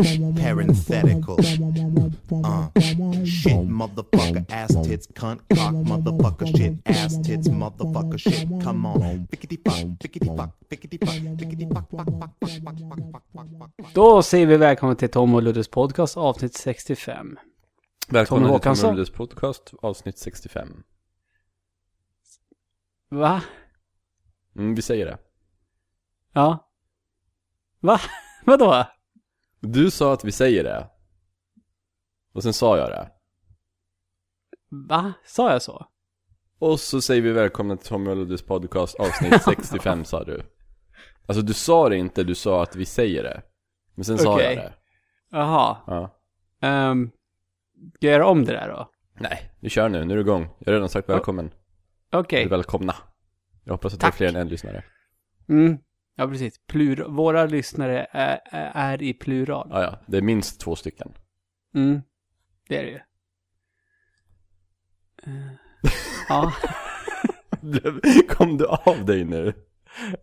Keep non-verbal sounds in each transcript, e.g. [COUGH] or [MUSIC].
Parenthetical. Uh, shit, motherfucker, ass tits, cunt, cock, motherfucker, shit, ass tits, motherfucker, shit. Come on. Pickety fuck, pickety fuck, pickety fuck, pickety fuck, fuck, fuck, fuck, fuck, fuck, fuck, fuck. Då säger vi välkommen till Tom och Luddes podcast avsnitt 65. Välkommen till Tom och Luddes podcast avsnitt 65. Va? Mm, vi säger det. Ja. Va? Vadå? Du sa att vi säger det. Och sen sa jag det. Va? Sa jag så? Och så säger vi välkomna till Tommy och Luddes podcast, avsnitt [LAUGHS] 65 sa du. Alltså du sa det inte, du sa att vi säger det. Men sen sa Okej. jag det. Jaha. Ja. Um, ska jag göra om det där då? Nej, vi kör nu, nu är du igång. Jag har redan sagt välkommen. Okej. Välkomna. Jag hoppas att det är Tack. fler än en lyssnare. Mm. Ja, precis. Plur Våra lyssnare är, är, i plural. Ja, ja, det är minst två stycken. Mm. Det är det ju. Eh, ja. [LAUGHS] Kom du av dig nu?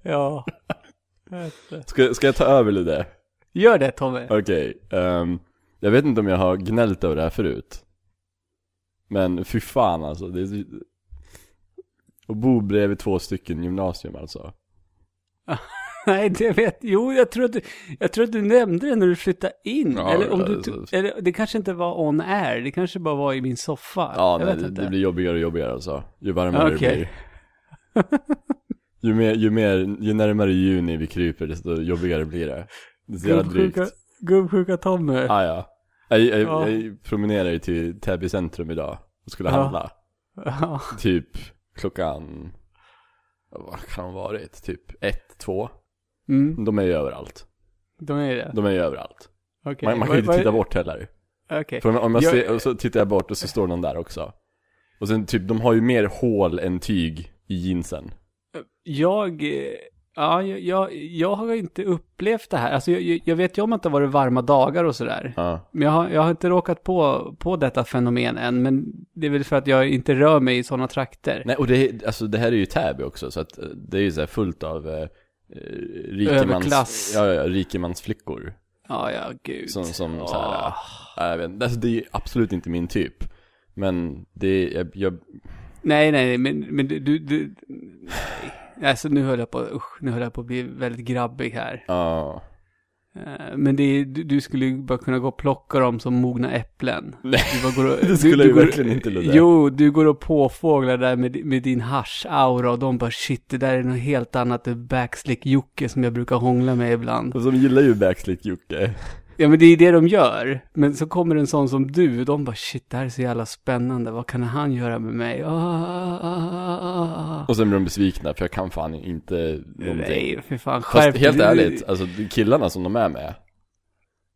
ja. Ska, ska jag ta över lite? Gör det Tommy. Okej, ehm, jag vet inte om jag har gnällt över det här förut Men fy fan alltså, det är. Och bo bredvid två stycken gymnasium alltså [LAUGHS] [LAUGHS] Nej, det vet Jo, jag tror att du, jag tror att du nämnde det när du flyttade in. Ja, eller om du, så- eller det kanske inte var on air. Det kanske bara var i min soffa. Ja, jag nej, det, det blir jobbigare och jobbigare alltså Ju varmare Okej. det blir [LAUGHS] ju mer, ju mer, ju närmare juni vi kryper desto jobbigare blir det Det är så jävla drygt Gubbsjuka, Tommy. Ah, ja jag, jag, Ja. jag promenerade ju till Täby centrum idag och skulle handla [LAUGHS] Ja. Typ klockan, vad kan de ha varit? Typ ett, två? Mm, De är ju överallt de är det. De är ju överallt. Okej. Man, man kan ju inte titta bort heller. Okej. För om, jag ser, så tittar jag bort och så står någon där också. Och sen typ, de har ju mer hål än tyg i jeansen. Jag, eh, ja, jag, jag, har inte upplevt det här. Alltså jag- jag, vet ju om att det har varit varma dagar och sådär. Ja. Men jag har, jag har inte råkat på, på detta fenomen än. Men det är väl för att jag inte rör mig i sådana trakter. Nej, och det, alltså, det här är ju Täby också, så att eh, det är ju så här fullt av eh, rikemans, Överklass. ja, ja, rikemansflickor. Ja, ja, gud. Som, som Åh. så här, ja, jag vet, inte, alltså, det är absolut inte min typ. Men det är, jag, jag Nej, nej, men, men du, du, du nej. Alltså nu höll jag på, usch, nu höll jag på att bli väldigt grabbig här. ja. Eh, Men det du, du skulle bara kunna gå och plocka dem som mogna äpplen. Nej, Du bara går och, [LAUGHS] det skulle du, jag du går, verkligen inte Ludde. Jo, du går och påfåglar där med, med din hasch-aura och de bara shit, det där är något helt annat, är backslick-Jocke som jag brukar hångla med ibland. Och som gillar ju backslick Jocke. Ja men det är det de gör. Men så kommer en sån som du, de bara shit, det här är så jävla spännande, vad kan han göra med mig? Ah, ah, ah, ah. Och sen blir de besvikna för jag kan fan inte någonting. Nej, för fan, Fast skärp helt dig. ärligt, alltså killarna som de är med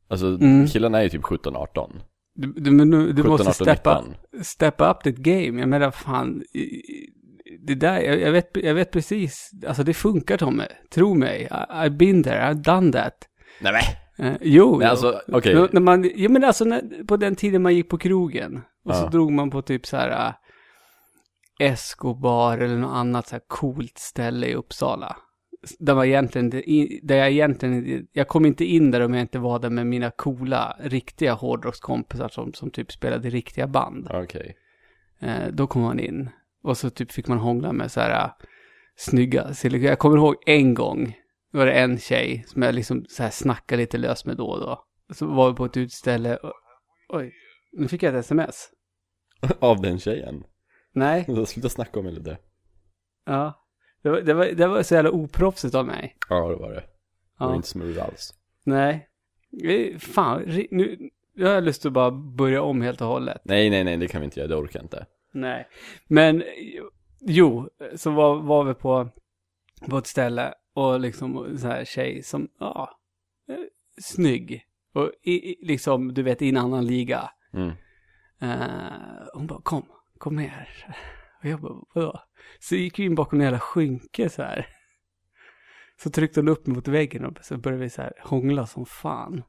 Alltså Mm. killarna är ju typ 17-18 Du, du, men du, du 17, måste 18, steppa, 19 steppa up ditt game. Jag menar fan, det där, jag, jag, vet, jag vet precis, alltså det funkar Tommy. Tro mig, I, I've been there, I've done that. Nej men, Eh, jo, jo. alltså, okej. När, när man, ja men alltså när, på den tiden man gick på krogen. Och så Ja. drog man på typ så här äh, Escobar eller något annat så här coolt ställe i Uppsala. Där, man egentligen, där jag egentligen, jag kom inte in där om jag inte var där med mina coola, riktiga hårdrockskompisar som, som typ spelade riktiga band. okej Eh, då kom man in. Och så typ fick man hångla med så här äh, snygga Jag kommer ihåg en gång. Då var det en tjej som jag liksom så här snackade lite lös med då och då. Så var vi på ett utställe. Och, oj, nu fick jag ett sms. [LAUGHS] Av den tjejen? Nej, [LAUGHS] Sluta snacka om mig lite ja. Det var, det var, det var så jävla oproffsigt av mig. Ja det var det Det var Ja. inte smooth alls Nej. Fan, nu, nu har jag lust att bara börja om helt och hållet. Nej nej nej det kan vi inte göra, det orkar jag inte Nej. Men jo, så var, var vi på, på ett ställe och liksom så här tjej som, ja, eh, snygg. Och i, liksom, du vet, i en annan liga. mm. Eh, hon bara, kom, kom ner. Och jag bara, vadå? Så gick vi in bakom en jävla skynke så här. Så tryckte hon upp mig mot väggen och så började vi så här hångla som fan.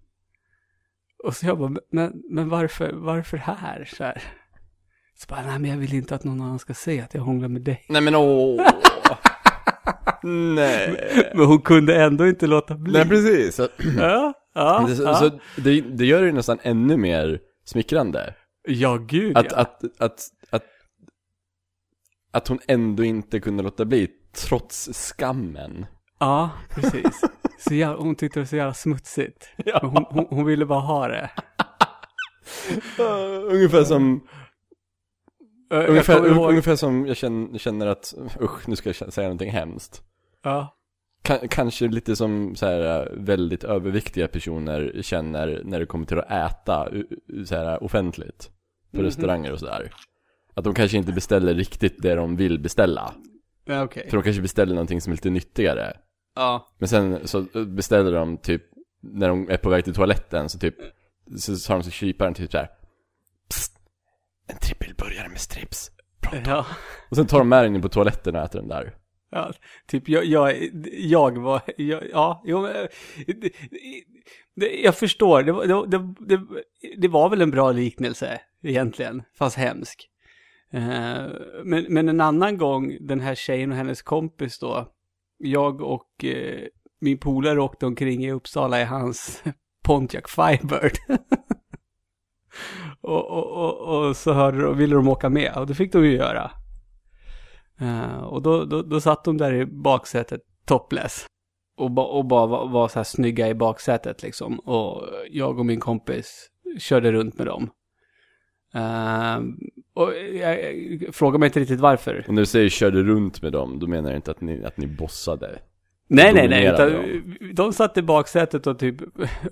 Och så jag bara, men, men varför, varför här? Så här. Så bara, nej men jag vill inte att någon annan ska se att jag hånglar med dig. Nej men åh! Nej. Men hon kunde ändå inte låta bli. Nej precis. Så, Ja, ja, det, ja. så det, det gör det nästan ännu mer smickrande. ja gud Att, ja. att, att, att, att hon ändå inte kunde låta bli, trots skammen. Ja, precis. Så jävla, hon tyckte det var så jävla smutsigt. Ja. Hon, hon, hon ville bara ha det. [LAUGHS] ungefär som, ungefär, kommer ihåg- ungefär som jag känner, känner att, usch, nu ska jag säga någonting hemskt. Ja, Ka- kanske lite som så här, äh, väldigt överviktiga personer känner när det kommer till att äta så här, offentligt. På Mhm. restauranger och sådär. Att de kanske inte beställer riktigt det de vill beställa. ja okej. För de kanske beställer någonting som är lite nyttigare. Ja, Men sen så beställer de typ, när de är på väg till toaletten så typ, så sa de till kyparen typ såhär en trippelburgare med strips. ja. Och sen tar de med den in på toaletten och äter den där. Ja, typ jag, jag, jag var, jag, ja, jo, men, det, det, jag förstår, det, var- det, det, det, det var väl en bra liknelse egentligen, fast hemsk. Eh, men, men en annan gång, den här tjejen och hennes kompis då, jag och eh, min polare åkte omkring i Uppsala i hans [LAUGHS] Pontiac Firebird. [LAUGHS] och, och, och, och så hörde de, ville de åka med, och det fick de ju göra. Eh, och då, då, då satt de där i baksätet topless. Och, ba, och bara var, var så här snygga i baksätet liksom. Och jag och min kompis körde runt med dem. Eh, och jag, jag frågar mig inte riktigt varför. Och när du säger körde runt med dem, då menar jag inte att ni, att ni bossade. Nej, nej, nej. Utan, de satt i baksätet och typ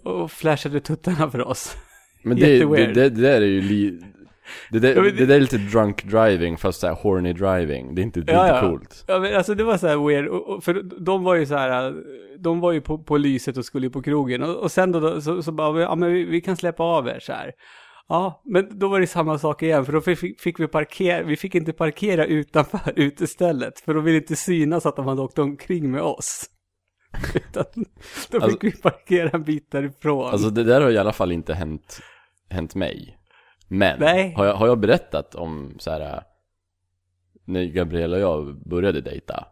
och flashade tuttarna för oss. Men det, det, det, där är ju li... Det där, Ja, men det- där är lite drunk driving, fast såhär horny driving. Det är inte, det är Ja, inte ja. coolt. Ja, men alltså det var så här weird, och, och, för de var ju så här, de var ju på, på lyset och skulle ju på krogen. Och, och sen då, då så, så bara, ja men vi, vi kan släppa av er så här. Ja, men då var det samma sak igen, för då fick, fick vi parkera, vi fick inte parkera utanför [LAUGHS] utestället, för de ville inte synas att de hade åkt omkring med oss. [LAUGHS] Utan då fick Alltså- vi parkera en bit därifrån. Alltså det där har i alla fall inte hänt, hänt mig. Men, Nej. Har, jag, har jag berättat om så här när Gabriella och jag började dejta?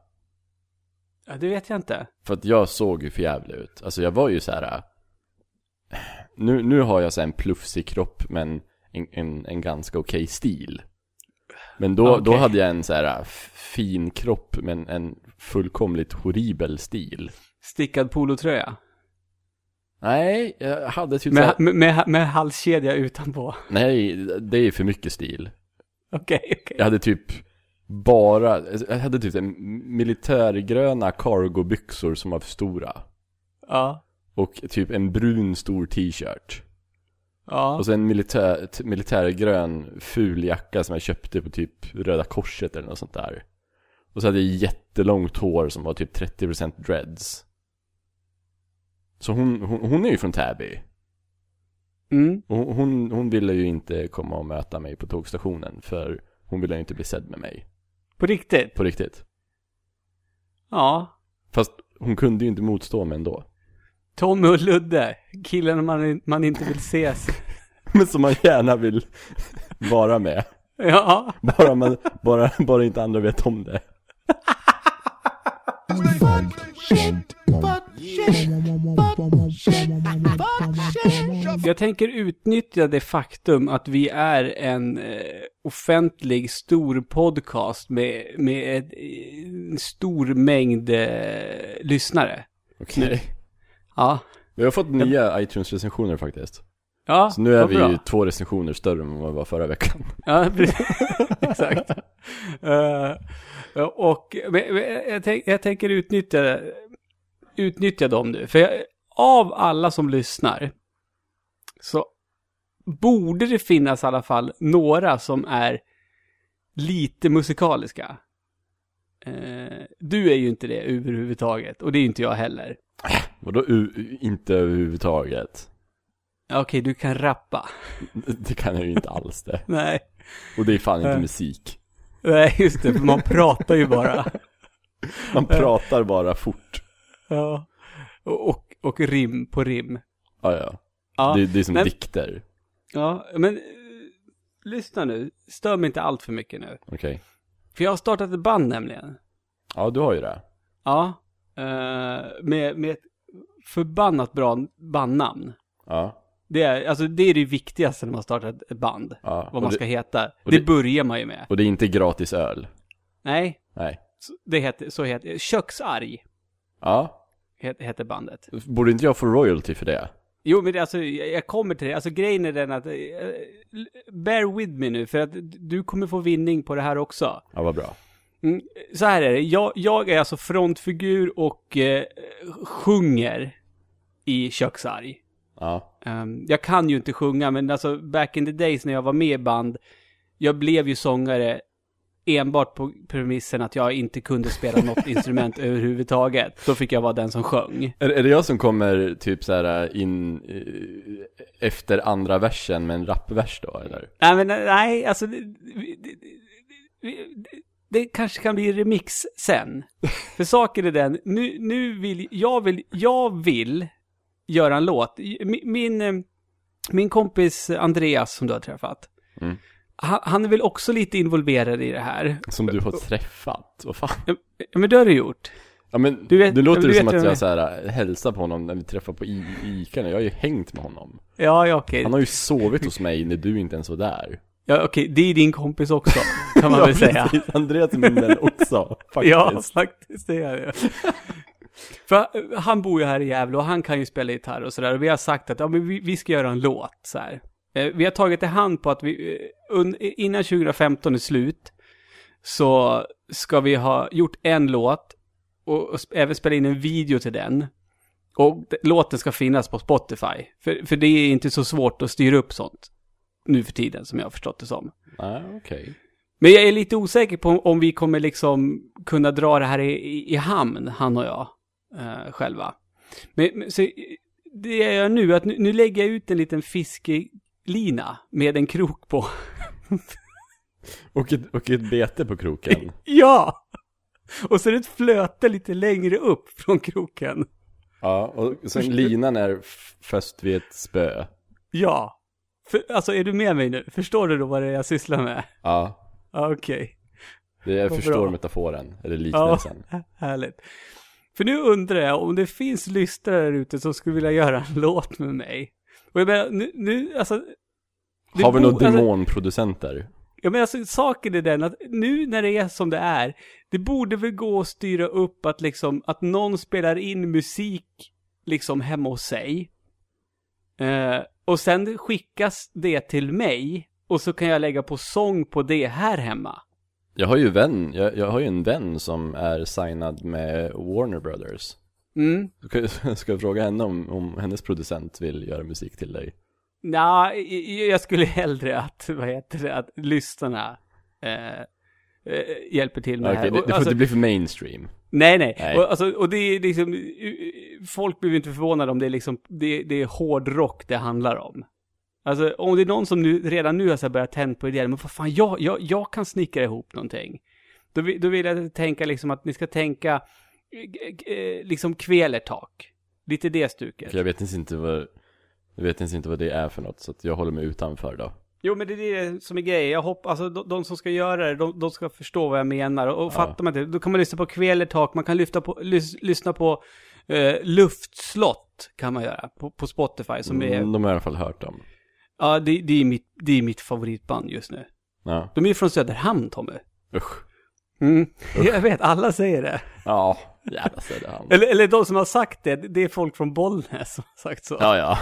ja, det vet jag inte. För att jag såg ju jävligt ut. Alltså jag var ju så här. Nu, nu har jag så en plufsig kropp men en, en, en ganska okej stil. Men då, Okej. då hade jag en så här f- fin kropp men en fullkomligt horribel stil. Stickad polotröja. Nej, jag hade typ Med, med, med, med halskedja utanpå. Nej, det är för mycket stil. Okej, okej. Jag hade typ bara, jag hade typ en militärgröna cargobyxor som var för stora. Ja. Och typ en brun stor t-shirt. Ja. Och så en militär, militärgrön ful jacka som jag köpte på typ Röda Korset eller något sånt där. Och så hade jag jättelångt hår som var typ 30% dreads. Så hon, hon, hon är ju från Täby. Mm. Och hon, hon, ville ju inte komma och möta mig på tågstationen för hon ville ju inte bli sedd med mig. På riktigt? På riktigt. Ja. Fast hon kunde ju inte motstå mig ändå. Tommy och Ludde. Killen man, man inte vill ses. [LAUGHS] Men som man gärna vill vara med. Ja. Bara, man, bara, bara inte andra vet om det. Jag tänker utnyttja det faktum att vi är en eh, offentlig stor podcast med, med ett, eh, en stor mängd eh, lyssnare. Okej. Ja. Vi har fått nya iTunes-recensioner faktiskt. Ja, Så nu är vi bra. ju två recensioner större än vad vi var förra veckan. Ja, [LAUGHS] exakt. Eh, och men, jag, tänk, jag tänker utnyttja, utnyttja dem nu. För jag, av alla som lyssnar så borde det finnas i alla fall några som är lite musikaliska. Eh, du är ju inte det överhuvudtaget och det är ju inte jag heller. Vadå inte överhuvudtaget? Okej, du kan rappa. [LAUGHS] Det kan jag ju inte alls det. [LAUGHS] Nej, Och det är fan inte Eh. musik. nej just det, för man pratar ju bara. [LAUGHS] Man pratar bara fort. Ja. Och, och, rim på rim. Ja, ja. Ja, Det, det är som men- dikter. ja men eh, lyssna nu. Stör mig inte allt för mycket nu. Okej. För jag har startat ett band nämligen. Ja, du har ju det. Ja. eh, med, med ett förbannat bra bandnamn. Ja. Det är, alltså det är det viktigaste när man startar ett band. ja. Vad man det, ska heta. Det, det- börjar man ju med. och det är inte gratis öl. Nej, Nej. så- det heter, så heter Köksarg Ja. het- heter bandet. Borde inte jag få royalty för det? Jo, men alltså, jag kommer till det. Alltså grejen är den att, eh, bear with me nu, för att du kommer få vinning på det här också. Ja, vad bra. Mm, så här är det, jag, jag är alltså frontfigur och eh, sjunger i Köksarg. Ja. Ehm, jag kan ju inte sjunga, men alltså back in the days när jag var med i band, jag blev ju sångare enbart på premissen att jag inte kunde spela något [LAUGHS] instrument överhuvudtaget. Då fick jag vara den som sjöng. Är, är det jag som kommer typ så här in eh, efter andra versen med en rapvers då, eller? Nej, men nej, alltså det, det, det, det, kanske kan bli remix sen. För saken är den, nu, nu vill jag vill, jag vill göra en låt. Min, min, eh, min kompis Andreas som du har träffat, Mm. Han, är väl också lite involverad i det här. Som du har träffat? Vad fan? Ja, men det har du gjort. Ja men, Du vet- nu låter du det vet som att jag jag så här, äh, hälsar på honom när vi träffar på I- Ica nu. Jag har ju hängt med honom. Ja, ja okej. Han har ju sovit hos mig när du inte ens var där. Ja, okej, det är din kompis också, kan man [LAUGHS] väl säga. precis. Andreas är min vän också, [LAUGHS] faktiskt. Ja, faktiskt det är det. [LAUGHS] För han bor ju här i Gävle och han kan ju spela gitarr och sådär. Och vi har sagt att ja, men vi, vi ska göra en låt så här. Eh, Vi har tagit i hand på att vi, eh, innan 2015 är slut, så ska vi ha gjort en låt och, även spela in en video till den. Och låten ska finnas på Spotify. För, för det är inte så svårt att styra upp sånt nu för tiden, som jag har förstått det som. Nej, okej. Men jag är lite osäker på om vi kommer liksom kunna dra det här i, i, i hamn, han och jag, eh, själva. Men, men så, det jag gör nu, att nu, nu lägger jag ut en liten fiskelina med en krok på. Och ett, och ett bete på kroken. [LAUGHS] ja! Och så är det ett flöte lite längre upp från kroken. Ja, och sen linan är fäst vid ett spö. Ja. För, alltså, är du med mig nu? Förstår du då vad det är jag sysslar med? Ja, Ja, Okej. det, jag förstår bra. metaforen, eller Ja, liknelsen. [LAUGHS] härligt. För nu undrar jag om det finns lyssnare där ute som skulle vilja göra en [LAUGHS] låt med mig. Och jag menar, nu, nu alltså... Har vi några alltså, demonproducenter? Ja men alltså saken är den att nu när det är som det är, det borde väl gå att styra upp att liksom, att någon spelar in musik liksom hemma hos sig. Eh, och sen skickas det till mig och så kan jag lägga på sång på det här hemma. Jag har ju vän, jag, jag har ju en vän som är signad med Warner Brothers. Mm. Ska, [LAUGHS] ska jag fråga henne om, om hennes producent vill göra musik till dig? Nja, jag skulle hellre att, vad heter det, att lyssnarna eh, eh, hjälper till med Okej, det det, här. det, Och, får alltså, inte bli för mainstream. Nej, nej. Nej. Och, alltså, och det är liksom, eh, folk blir inte förvånade om det är liksom, det, det är hårdrock det handlar om. Alltså om det är någon som nu, redan nu har så börjat tända på idéer, men vad fan, jag, jag, jag kan snickra ihop någonting. Då, då vill jag tänka liksom att ni ska tänka, liksom kvelertak. Lite det stuket. För jag vet ens inte vad, jag vet ens inte vad det är för något, så jag håller mig utanför då. Jo, men det är det som är grejen. Jag hoppas, alltså de, de som ska göra det, de, de ska förstå vad jag menar. Och, och Ja. fattar man inte, då kan man lyssna på kvelertak, man kan lyfta på, lys, lyssna på eh, luftslott, kan man göra, på, på Spotify, som är, Mm, de har jag i alla fall hört om. ja, det, det, är mitt, det är mitt favoritband just nu. Ja, De är ju från Söderhamn, Tommy. usch. Mm. [LAUGHS] Jag vet, alla säger det. Ja, jävla Söderhamn. Eller, eller de som har sagt det, det är folk från Bollnäs som har sagt så. Ja, ja.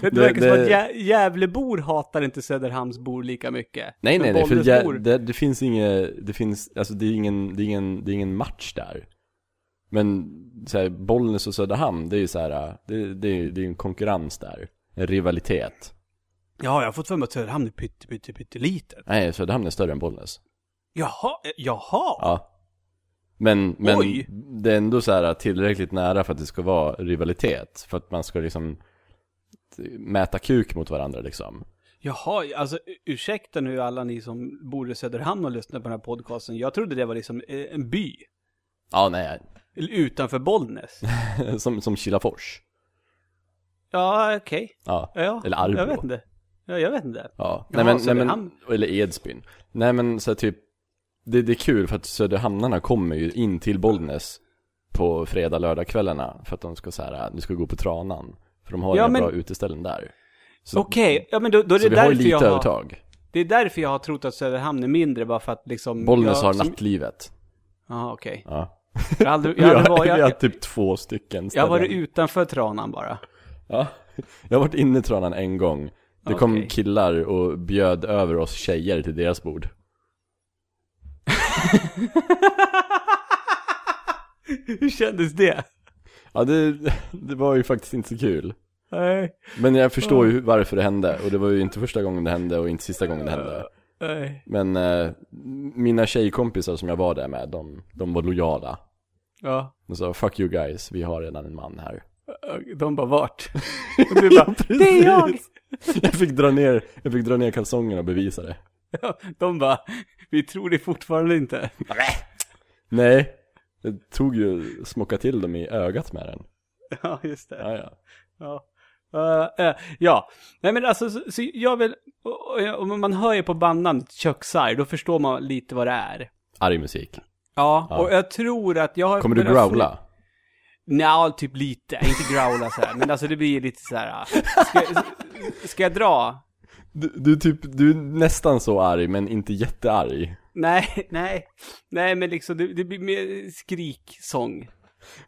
det, det- verkar som det- att Gä, Gävlebor hatar inte Söderhamnsbor lika mycket. Nej, nej, nej, för det, det, finns inget, det finns, alltså det är ingen, det är ingen, det är ingen match där. Men så här, Bollnäs och Söderhamn, det är ju så här, det, det, är, det är en konkurrens där. En rivalitet. Ja, jag har fått för mig att Söderhamn är pytte, pytte, pyttelitet. Nej, Söderhamn är större än Bollnäs. Jaha, eh, jaha. Ja. Men, men Oj. det är ändå så här tillräckligt nära för att det ska vara rivalitet. För att man ska liksom mäta kuk mot varandra liksom. Jaha, alltså ursäkta nu alla ni som bor i Söderhamn och lyssnar på den här podcasten. Jag trodde det var liksom eh, en by. Ja, nej. Utanför Bollnäs. [LAUGHS] som, som Kilafors. Ja, okej. Ja. Ja, Eller Arbrå. Jag vet inte. Ja, jag vet inte. Ja, Jaha, nej men, nej men, eller Edsbyn. Nej men så här, typ, det, det är kul för att Söderhamnarna kommer ju in till Bollnäs på fredag, lördagskvällarna för att de ska så här, nu ska gå på Tranan. För de har Ja, men- bra uteställen där. Okej, ja men då, då är det därför lite jag har... övertag. Det är därför jag har trott att Söderhamn är mindre, bara för att liksom... Bollnäs jag, har som- nattlivet. Ja, okej. Ja. [LAUGHS] Jag har aldrig, jag aldrig varit... vi har Jag, typ två stycken jag ställen. har varit utanför Tranan bara. Ja. Jag har varit inne i Tranan en gång. Det kom killar och bjöd över oss tjejer till deras bord. [LAUGHS] Hur kändes det? Ja, det, det var ju faktiskt inte så kul. Nej, Men jag förstår ju varför det hände. Och det var ju inte första gången det hände och inte sista gången det hände. nej. Men eh, mina tjejkompisar som jag var där med, de, de var lojala. Ja. De sa 'fuck you guys, vi har redan en man här' De bara vart? [LAUGHS] Och du bara, det är jag! Jag fick dra ner, jag fick dra ner kalsongerna och bevisa det. [LAUGHS] De bara, vi tror det fortfarande inte. Nej, jag tog ju, smocka till dem i ögat med den. Ja, just det. Ja, ja. Ja. Uh, uh, ja, nej men alltså, så, så jag vill, och man hör ju på bandnamnet Köksar, då förstår man lite vad det är. Arg musik. Ja, Ja. och jag tror att jag har... Kommer du growla? Nja, typ lite. Inte growla så här, men alltså det blir lite så här. Ska, ska jag dra? Du, du, typ, du är nästan så arg, men inte jättearg. Nej, [LAUGHS] nej. Nej, men liksom det, det blir mer skriksång.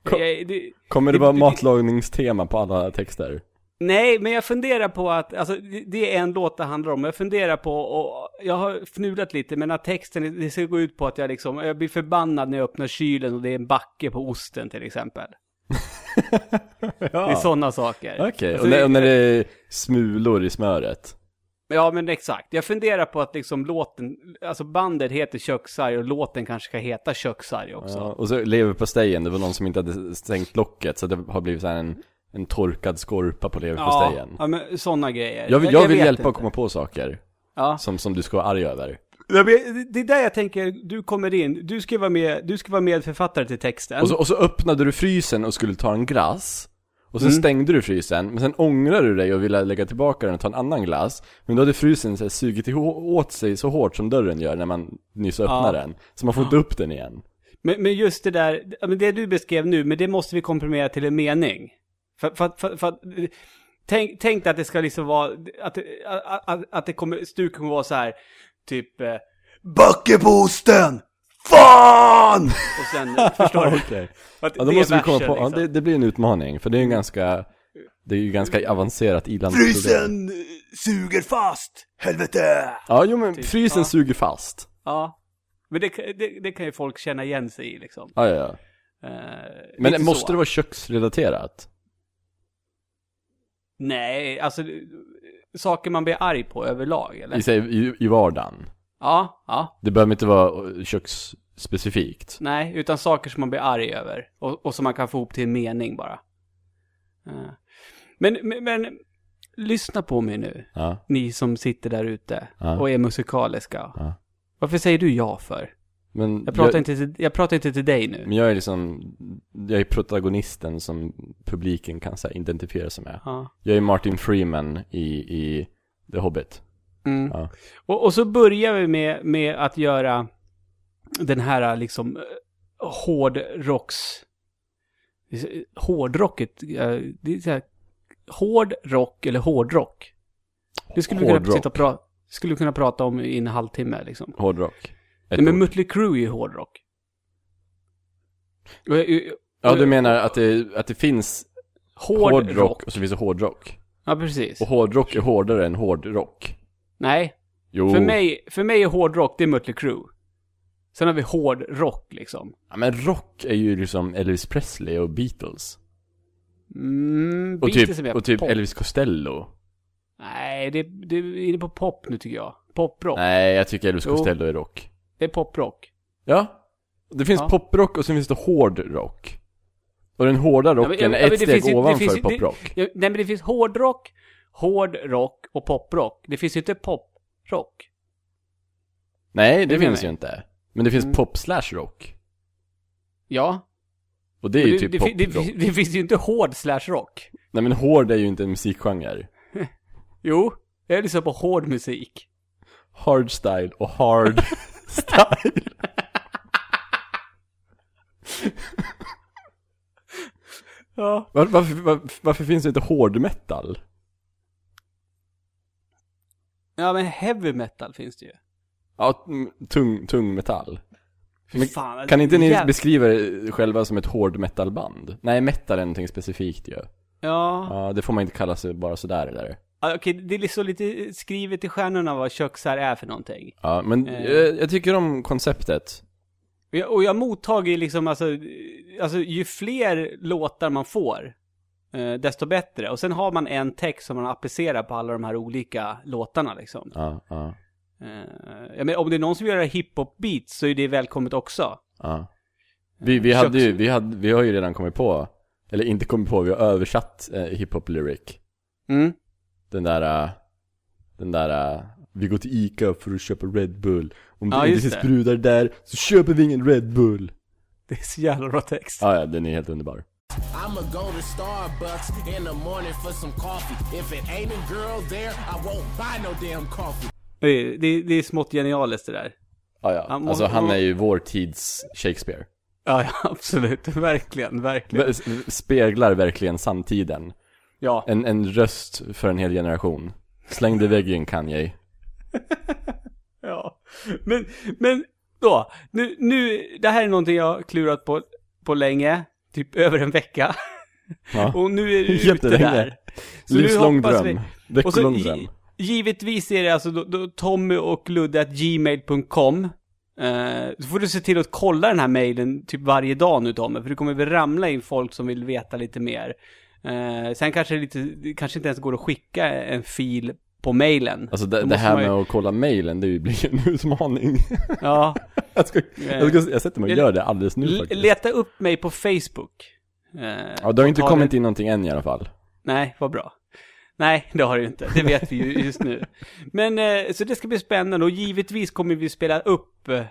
Kom- Jag- det, Kommer det Det- vara matlagningstema på alla texter? Nej, men jag funderar på att, alltså det- är en låt det handlar om. Jag funderar på, och jag har fnulat lite, men att texten, det ska gå ut på att jag liksom, jag blir förbannad när jag öppnar kylen och det är en backe på osten till exempel. [LAUGHS] Det är sådana saker. Okej, Alltså, och, när, och när det är smulor i smöret? Ja, men exakt. Jag funderar på att liksom låten, alltså bandet heter Köksarg och låten kanske ska heta Köksarg också. Ja, och så leverpastejen, det var någon som inte hade stängt locket så det har blivit så en, en torkad skorpa på Ja, leverpastejen. ja men sådana grejer. jag, vill- jag, vill hjälpa inte. att komma på saker Ja. som, som du ska vara arg över. Ja, Det är där jag tänker, du kommer in, du ska vara med, du ska vara medförfattare till texten. Och så, och så öppnade du frysen och skulle ta en glass. Och sen Mm. stängde du frysen, men sen ångrade du dig och ville lägga tillbaka den och ta en annan glass. Men då hade frysen så här, sugit åt sig så hårt som dörren gör när man nyss öppnar Ja. den. Så man får inte upp den igen. Men, men just det där, men det du beskrev nu, men det måste vi komprimera till en mening. För, för, för, för tänk, tänk att det ska liksom vara, att, att, att, att det kommer, stuket kommer vara så här, typ, eh, Backe på osten! Fan! Och sen, förstår [LAUGHS] du? Okej. Att Ja, då måste vi komma på, ja, liksom. det, det blir en utmaning. För det är ju ganska, det är ju ganska avancerat ilandsproblem. Frysen eh, suger fast, helvete! Ja, jo men Typ, frysen ja. suger fast. Ja. Men det, det, det kan ju folk känna igen sig i liksom. Ja, ja, ja. Eh, Men måste så. det vara köksrelaterat? Nej, alltså saker man blir arg på överlag, eller? I, sig- i, i vardagen? Ja, ja. Det behöver inte vara köksspecifikt. Nej, utan saker som man blir arg över. Och, och som man kan få ihop till en mening bara. Eh. Men, men, men, lyssna på mig nu. Ja, Ni som sitter där ute Ja. och är musikaliska. Ja. Varför säger du ja för? men Jag pratar, Inte, till, jag pratar inte till dig nu. Men jag är liksom, jag är protagonisten som publiken kan så identifiera sig med. Ja. Jag är Martin Freeman i, i The Hobbit. Mm. Ja. Och, och så börjar vi med, med att göra den här liksom eh, hårdrocks... Hårdrocket, eh, det är så här, hård rock eller hårdrock. Det skulle vi kunna Hårdrock. sitta och pra, skulle kunna prata om i en halvtimme liksom. Hårdrock. Ett Nej, men. Mötley Crüe är ju hårdrock. Jag- jag- ja, du menar att det, att det finns hård, hårdrock rock. och så finns det hårdrock? Ja, precis. Och hårdrock är hårdare än hårdrock? Nej, Jo. för mig, för mig är hårdrock, det är Mötley Crüe. Sen har vi hård rock liksom. Ja, men rock är ju liksom Elvis Presley och Beatles. Mm, Och Beatles är typ, och typ pop. Elvis Costello. Nej, det, det är inne på pop nu tycker jag. Poprock. Nej, jag tycker Elvis Jo. Costello är rock. Det är poprock. Ja. Det finns Ja. poprock och så finns det hård rock. Och den hårda rocken ja, är men ett det steg finns ju- ovanför poprock. Ja, nej, men det finns hårdrock, hård rock och poprock. Det finns ju inte poprock. Nej, det Det finns ju inte. Men det finns Mm. pop slash rock. Ja. Och det är ju det, typ det, pop det, det, det finns ju inte hård slash rock. Nej men hård är ju inte en musikgenre. [LAUGHS] Jo, jag lyssnar på hård musik. Hard style och hard [LAUGHS] style. Ja. Var, varför, var, varför finns det inte hård metal? Ja, men heavy metal finns det ju. Ja, mm, tung, tung metall. Fy Men fan, Kan inte ni jäv- beskriva er själva som ett hård metalband? Nej, metal är någonting specifikt ju. Ja, Ja, det får man inte kalla sig bara sådär eller? ja okej, det är liksom lite skrivet i stjärnorna vad köksar är för någonting. Ja, men Eh. jag, jag tycker om konceptet. Och jag, och jag mottager liksom alltså, alltså ju fler låtar man får, eh, desto bättre. Och sen har man en text som man applicerar på alla de här olika låtarna liksom. Ja, ja, Eh, menar, om det är någon som vill göra hiphop-beats så är det välkommet också. ja. Vi, vi hade ju, vi, hade, vi har ju redan kommit på, eller inte kommit på, vi har översatt eh, hiphop lyric. Mm. Den där, eh, den där, eh, vi går till Ica för att köpa Red Bull. Om det Ja, inte just finns det. brudar där, så köper vi ingen Red Bull. Det är så jävla bra text. Ja, ja, den är helt underbar. I'ma go to Starbucks in the morning for some coffee. If it ain't a girl there, I won't buy no damn coffee. Det, är- det, det är smått genialiskt det där. Ja, ja. Han Alltså han är ju vår tids Shakespeare. Ja, ja [LAUGHS] absolut. Verkligen, verkligen. Speglar verkligen samtiden. Ja. En, en röst för en hel generation. Släng dig i väggen Kanye. [LAUGHS] Ja. Men, men då. Nu, nu, det här är någonting jag har klurat på, på länge. Typ över en vecka. Ja. [LAUGHS] Och nu är det ute där. Så Livslång dröm. så, Veckolång dröm. givetvis är det alltså då, då Tommy och Ludde at gmail.com. Eh, så får du se till att kolla den här mailen typ varje dag nu Tommy, för det kommer väl ramla in folk som vill veta lite mer. Eh, sen kanske det, lite, kanske inte ens går att skicka en fil på mailen. Alltså det, det här man ju- med att kolla mailen, det blir ju en [LAUGHS] utmaning. Ja, [LAUGHS] jag, ska, jag, ska, jag sätter mig och gör det alldeles nu L- faktiskt. leta upp mig på Facebook. Eh, Ja, det har inte kommit det- in någonting än i alla fall. Nej, vad bra. Nej, det har det inte. Det vet vi ju just nu. Men, eh, så det ska bli spännande och givetvis kommer vi spela upp eh,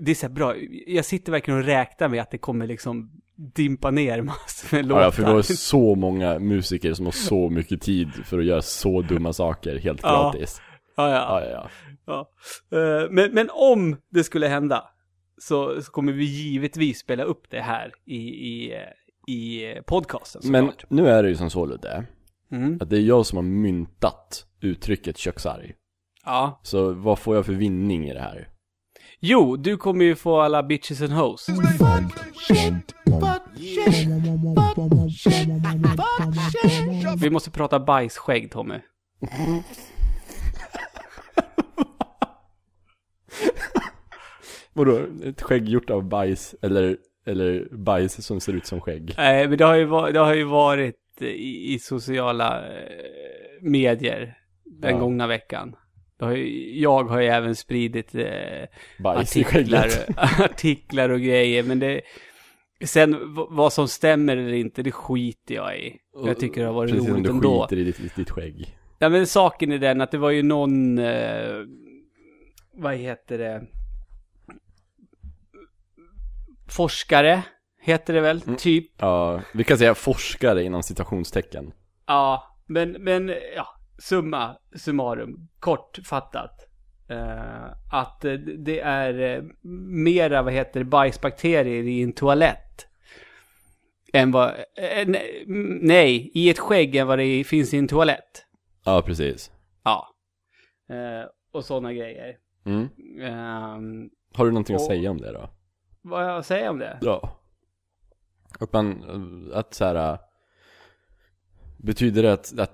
det är så bra, jag sitter verkligen och räknar med att det kommer liksom dimpa ner massor med låtar. Ja, för vi har så många musiker som har så mycket tid för att göra så dumma saker helt Ja. gratis. ja, Ja, ja. ja, ja. Eh, Men, men om det skulle hända så, så kommer vi givetvis spela upp det här i, i, eh, i podcasten Men såklart. nu är det ju som så Ludde, Mm. att det är jag som har myntat uttrycket köksarg. Ja. Så vad får jag för vinning i det här? Jo, du kommer ju få alla bitches and hoes. Vi måste prata bajsskägg, Tommy. Vadå? Ett skägg gjort av bajs eller, eller bajs som ser ut som skägg? Nej, men det har ju, va- det har ju varit i, i sociala eh, medier den Ja. gångna veckan. Jag har ju även spridit eh, artiklar, [LAUGHS] artiklar och grejer, men det... Sen vad som stämmer eller inte, det skiter jag i. Jag tycker det har varit Precis roligt du ändå. skiter i ditt, ditt skägg. Ja men saken är den att det var ju någon, eh, vad heter det, forskare, heter det väl, Mm. typ. Ja, vi kan säga forskare inom citationstecken. Ja, men, men ja, summa summarum, kortfattat. Eh, att det är eh, mera, vad heter det, bajsbakterier i en toalett. Än vad, eh, nej, i ett skägg än vad det finns i en toalett. Ja, precis. Ja. Eh, och sådana grejer. Mm. Ehm, Har du någonting att Och- säga om det då? vad jag säger om det? Ja. Att man, att så här. Betyder det att, att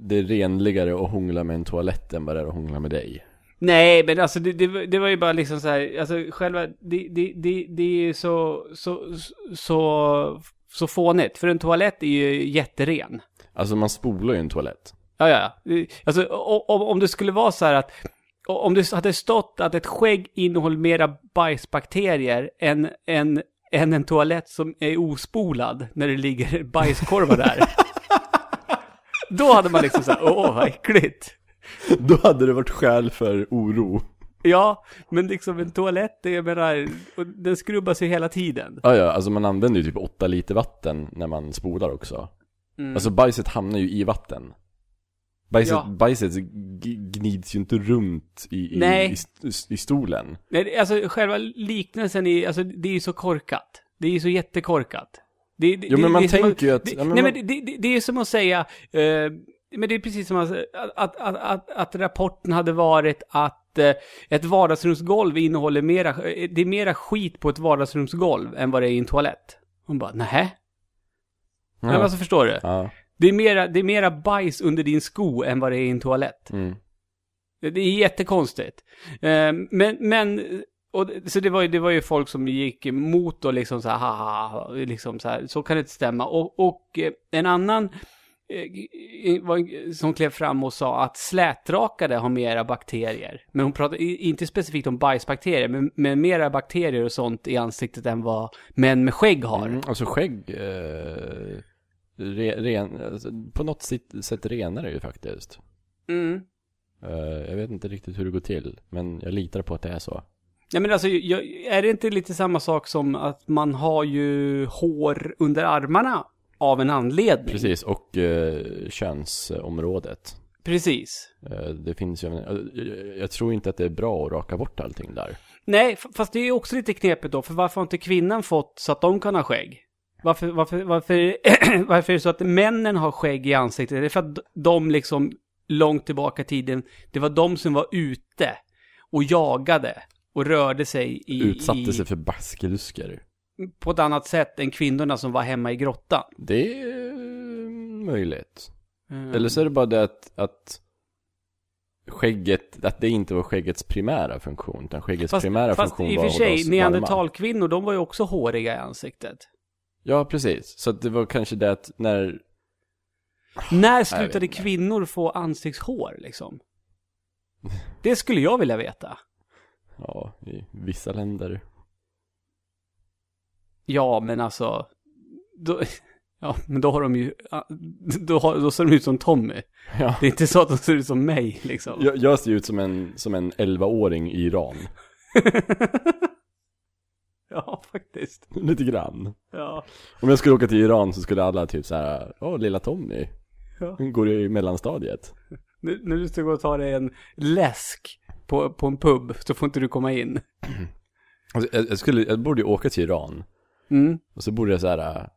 det är renligare att hångla med en toalett än vad det är att hångla med dig? Nej, men alltså det, det, var- det var ju bara liksom så här, alltså själva, det, det, det, det är ju så, så, så, så fånigt. För en toalett är ju jätteren. Alltså man spolar ju en toalett. Ja, ja. Alltså om, om det skulle vara så här att, om det hade stått att ett skägg innehåller mera bajsbakterier än, än, än en toalett som är ospolad när det ligger bajskorvar där. [LAUGHS] Då hade man liksom så här, åh vad äckligt. Då hade det varit skäl för oro. Ja, men liksom en toalett, jag menar, och den skrubbas ju hela tiden. Ja, ja, alltså man använder ju typ 8 liter vatten när man spolar också. Mm. Alltså bajset hamnar ju i vatten. Bajset, Ja. bajset gnids ju inte runt i, i, i, i stolen. Nej, alltså själva liknelsen är, alltså det är ju så korkat. Det är ju så jättekorkat. Det, det, Jo, men man det är som tänker ju att- Det, ja, men nej, man- men det, det, är som att säga, eh, men det är precis som att, att, att, att, att rapporten hade varit att eh, ett vardagsrumsgolv innehåller mera, eh, det är mera skit på ett vardagsrumsgolv än vad det är i en toalett. Hon bara, nähä? Ja. Men alltså förstår du? ja. Det är, mera, det är mera bajs under din sko än vad det är i en toalett. Mm. Det det är jättekonstigt. Eh, Men, men, och, det- så det var, ju, det var ju folk som gick emot och liksom så här, haha, liksom så här, så kan det inte stämma. Och, och eh, en annan eh, som klev fram och sa att slätrakade har mera bakterier. Men hon pratade inte specifikt om bajsbakterier, men, men mera bakterier och sånt i ansiktet än vad män med skägg har. Mm, alltså skägg, eh, re, ren, alltså, på något sätt, sätt renar det ju faktiskt. Mm. Eh, jag vet inte riktigt hur det går till, men jag litar på att det är så. Ja men alltså, jag, är det inte lite samma sak som att man har ju hår under armarna av en anledning? Precis, och eh, könsområdet. Precis. Eh, det finns ju, en- jag, tror inte att det är bra att raka bort allting där. Nej, fast det är också lite knepigt då, för varför har inte kvinnan fått så att de kan ha skägg? Varför, varför, varför, [CLEARS THROAT] varför är det så att männen har skägg i ansiktet? Är det för att de liksom långt tillbaka i tiden, det var de som var ute och jagade och rörde sig i, Utsatte i, sig för baskelusker. på ett annat sätt än kvinnorna som var hemma i grottan. Det är möjligt. Mm. Eller så är det bara det att, att skägget, att det inte var skäggets primära funktion, utan skäggets Fast, primära fast funktion i var och att för hålla sig, neandertalkvinnor, de var ju också håriga i ansiktet. Ja, precis. Så det var kanske det att när, När slutade kvinnor få ansiktshår liksom? Det skulle jag vilja veta. Ja, i vissa länder. Ja, men alltså... Då, [LAUGHS] ja, men då har de ju... [LAUGHS] Då, har, då ser de ut som Tommy. Ja. Det är inte så att de ser ut som mig, liksom. Jag, jag ser ut som en, som en 11-åring i Iran. [LAUGHS] ja, faktiskt. Lite grann. Ja. Om jag skulle åka till Iran så skulle alla typ så här, åh lilla Tommy. Ja. Går i mellanstadiet. Nu, du ska gå och ta dig en läsk på, på en pub så får inte du komma in. Alltså, jag, jag, skulle, jag borde ju åka till Iran. Mm. Och så borde jag så här,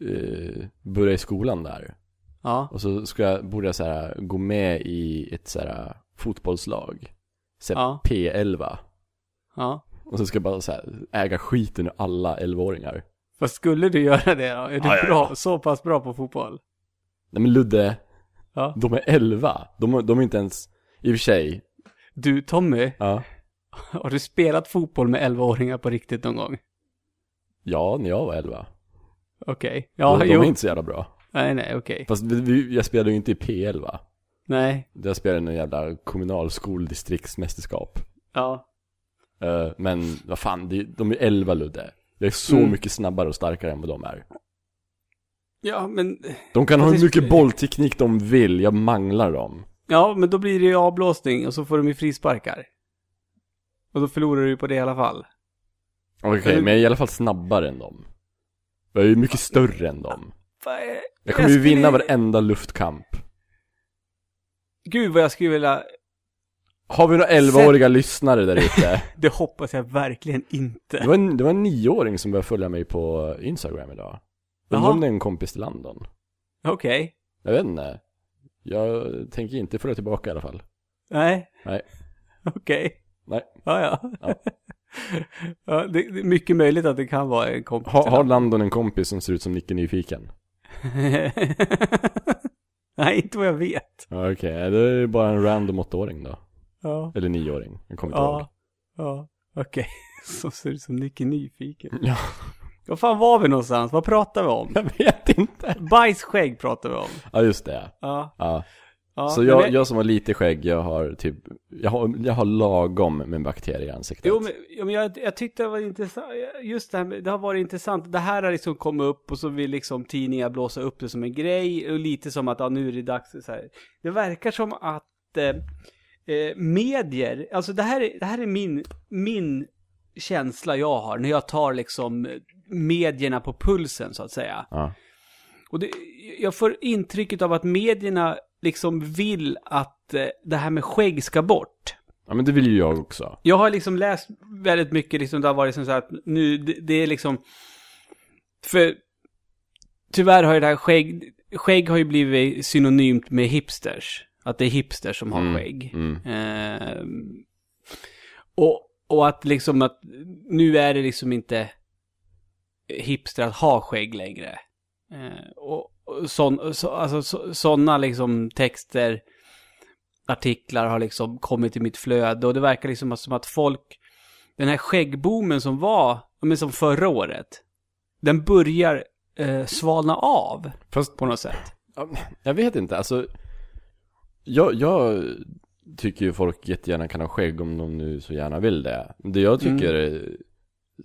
eh, börja i skolan där. Ja. Och så ska jag, borde jag så här, gå med i ett så här, fotbollslag. Så här, Ja. P11. Ja. Och så ska jag bara så här, äga skiten ur alla 11-åringar. Vad skulle du göra det då? Är du ja, bra, ja. så pass bra på fotboll? Nej men Ludde, Ja. de är 11. De, de är inte ens, i och för sig, Du, Tommy, ja. har du spelat fotboll med 11-åringar på riktigt någon gång? Ja, när jag var 11. Okej. Ja, de, de är inte så jävla bra. Nej, nej, okej. Fast vi, jag spelade ju inte i P11. Nej. Jag spelade i någon jävla kommunalskoldistriktsmästerskap. Ja. Eh, men vad fan, de är 11 Ludde. Jag är så Mm. mycket snabbare och starkare än vad de är. Ja, men... De kan ha hur mycket bollteknik de vill, jag manglar dem. Ja, men då blir det ju avblåsning och så får de ju frisparkar. Och då förlorar du ju på det i alla fall. Okej, Eller- men jag är i alla fall snabbare än dem. Jag är ju mycket större än dem. Jag kommer ju vinna varenda luftkamp. Gud vad jag skulle vilja... Har vi några 11-åriga lyssnare där ute? [LAUGHS] Det hoppas jag verkligen inte. Det var, en, det var en nioåring som började följa mig på Instagram idag. Undrar om det är en kompis till Landon. Okej. Jag vet inte. Jag tänker inte följa tillbaka i alla fall. Nej. Nej. [LAUGHS] Okej. Nej. Ja, ja. Ja. [LAUGHS] ja det, det är mycket möjligt att det kan vara en kompis. Ha, har. Landon en kompis som ser ut som Nicke Nyfiken? [LAUGHS] Nej, inte vad jag vet. Ja, Okej, det är bara en random åttaåring då. Ja. Eller nioåring, jag kommer inte ihåg. Ja. Ja. Okej. Som ser ut som Nicke Nyfiken. Ja, Vad fan var vi någonstans? Vad pratar vi om? jag vet inte. Bajsskägg pratar vi om. Ja, just det. Ja. Ja. ja Så jag, jag som har lite skägg, jag har typ, jag har, jag har lagom med bakterier i ansiktet. Jo, men, ja, men jag, jag tyckte det var intressant. Just det här med, det har varit intressant. Det här har liksom kommit upp och så vill liksom tidningar blåsa upp det som en grej. Och lite som att, ja nu är det dags. Så här. Det verkar som att eh, eh, medier, alltså det här, är- det här är min, min känsla jag har när jag tar liksom medierna på pulsen så att säga. Ja. Och det, jag får intrycket av att medierna liksom vill att eh, det här med skägg ska bort. ja, men det vill ju jag också. Jag har liksom läst väldigt mycket, liksom, det har varit som så här att nu, det, det är liksom... För tyvärr har ju det här skägg, skägg har ju blivit synonymt med hipsters. Att det är hipsters som har Mm, skägg. mm. Ehm, och, och att liksom att nu är det liksom inte hipster att ha skägg längre. Eh, och sån, så, alltså, så, sådana liksom texter, artiklar har liksom kommit i mitt flöde och det verkar liksom som att folk, den här skäggboomen som var, men som förra året, den börjar eh, svalna av Fast på något sätt. Ja, Jag vet inte, alltså jag, jag tycker ju folk jättegärna kan ha skägg om de nu så gärna vill det. Det jag tycker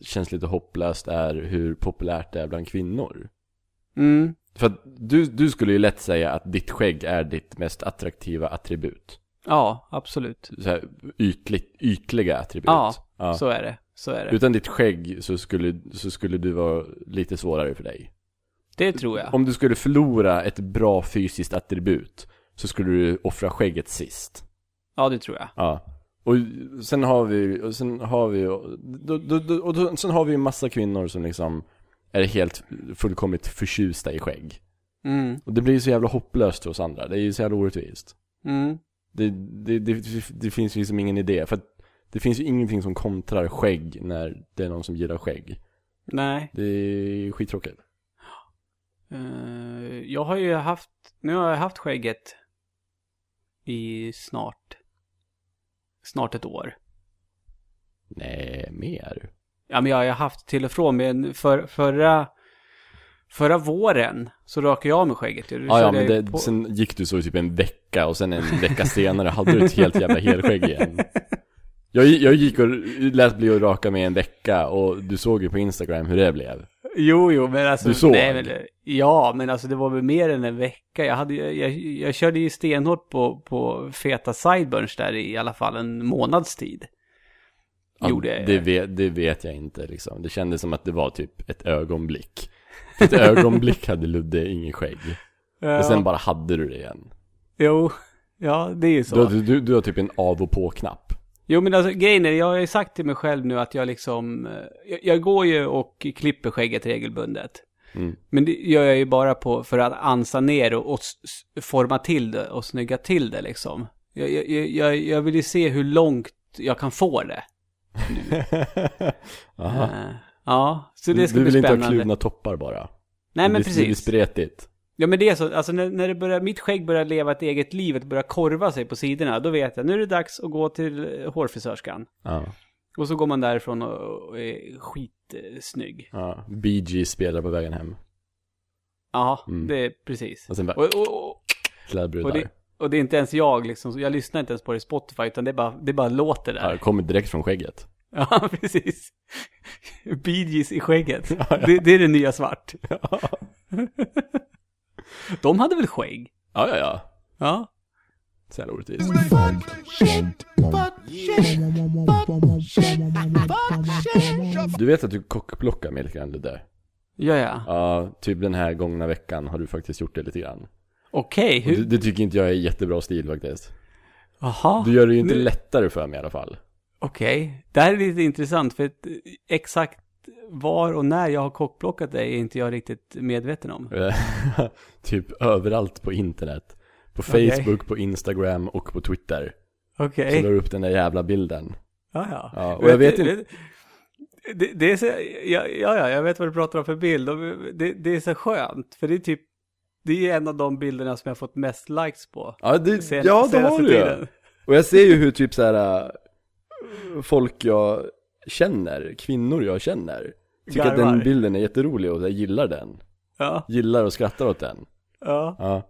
känns lite hopplöst är hur populärt det är bland kvinnor. Mm. För att du, du skulle ju lätt säga att ditt skägg är ditt mest attraktiva attribut. Ja, absolut. Så här, ytligt, ytliga attribut. Ja, Ja. Så är det. Så är det. Utan ditt skägg så skulle, så skulle du vara lite svårare för dig. Det tror jag. Om du skulle förlora ett bra fysiskt attribut så skulle du offra skägget sist. Ja, det tror jag. Ja. Och sen har vi, och sen har vi, då, då, då, och då, sen har vi ju massa kvinnor som liksom är helt fullkomligt förtjusta i skägg. Mm. Och det blir ju så jävla hopplöst för oss andra, det är ju så jävla orättvist. Mm. Det, det, det, det finns ju liksom ingen idé, för att det finns ju ingenting som kontrar skägg när det är någon som gillar skägg. Nej. Det är skittråkigt. Eh, jag har ju haft, nu har jag haft skägget i snart, snart ett år. Nej, mer. Ja, men jag har haft till och från, men för, förra, förra våren så rakade jag av med skägget. Då Ja, ja, men det, på- sen gick du så i typ en vecka och sen en vecka senare hade du ett helt jävla helskägg igen. Jag, jag gick och lät bli att raka mig en vecka och du såg ju på Instagram hur det blev. Jo, jo, men alltså... Du såg? Nej, men, ja, men alltså det var väl mer än en vecka. Jag, hade, jag, jag körde ju stenhårt på, på feta sideburns där i alla fall en månads tid. Ja, Gjorde jag. det, vet, det vet jag inte liksom. Det kändes som att det var typ ett ögonblick. För ett [LAUGHS] ögonblick hade Ludde ingen skägg. Ja. Och sen bara hade du det igen. Jo, ja, det är ju så. Du, har- du, du har typ en av och på-knapp. Jo men alltså grejen är, jag har ju sagt till mig själv nu att jag liksom, eh, jag, jag går ju och klipper skägget regelbundet. Mm. Men det gör jag ju bara på, för att ansa ner och, och forma till det och snygga till det liksom. Jag, jag, jag, jag vill ju se hur långt jag kan få det. [LAUGHS] Aha. Eh, ja, så det Du, ska du bli vill inte ha spännande. kluvna toppar bara. Nej men det, blir- Det blir precis. spretigt. Ja men det är så, alltså när, när det börjar, mitt skägg börjar leva ett eget liv, att börjar korva sig på sidorna, då vet jag, nu är det dags att gå till eh, hårfrisörskan. Ja. Och så går man därifrån och, och är skitsnygg. ja. Gees spelar på vägen hem. Ja, Mm. det är precis. Och sen bara Och, och, och, och, det, och det är inte ens jag liksom, jag lyssnar inte ens på det i Spotify, utan det bara, det bara låter Ja, det där. kommer direkt från skägget. [LAUGHS] Ja, precis. Bee Gees i skägget. Det, det är det nya svart. [LAUGHS] De hade väl skägg? Ja, ja, ja. Ja. Så jävla orättvist. Du vet att du kockblockar mig lite grann Ludde? Ja, ja. Ja, typ den här gångna veckan har du faktiskt gjort det lite grann. Okej, Och hur? det, det tycker inte jag är jättebra stil faktiskt. Jaha. Du gör det ju inte Nu- lättare för mig i alla fall. Okej. Det här är lite intressant, för att eh, exakt var och när jag har kockblockat dig är inte jag riktigt medveten om. [LAUGHS] typ överallt på internet. På. Facebook, på Instagram och på Twitter. Okej. Så la du upp den där jävla bilden. Ja, ja. Ja, och jag vet inte- Det, det, är så, ja, ja, ja, jag vet vad du pratar om för bild. Och Det, det är så skönt, för det är typ, det är en av de bilderna som jag har fått mest likes på. Ja, det, sen- ja det har du ju. Och jag ser ju hur typ så här äh, folk jag känner, kvinnor jag känner, tycker att Garvar. den bilden är jätterolig och jag gillar den. Ja, Gillar och skrattar åt den. ja, Ja.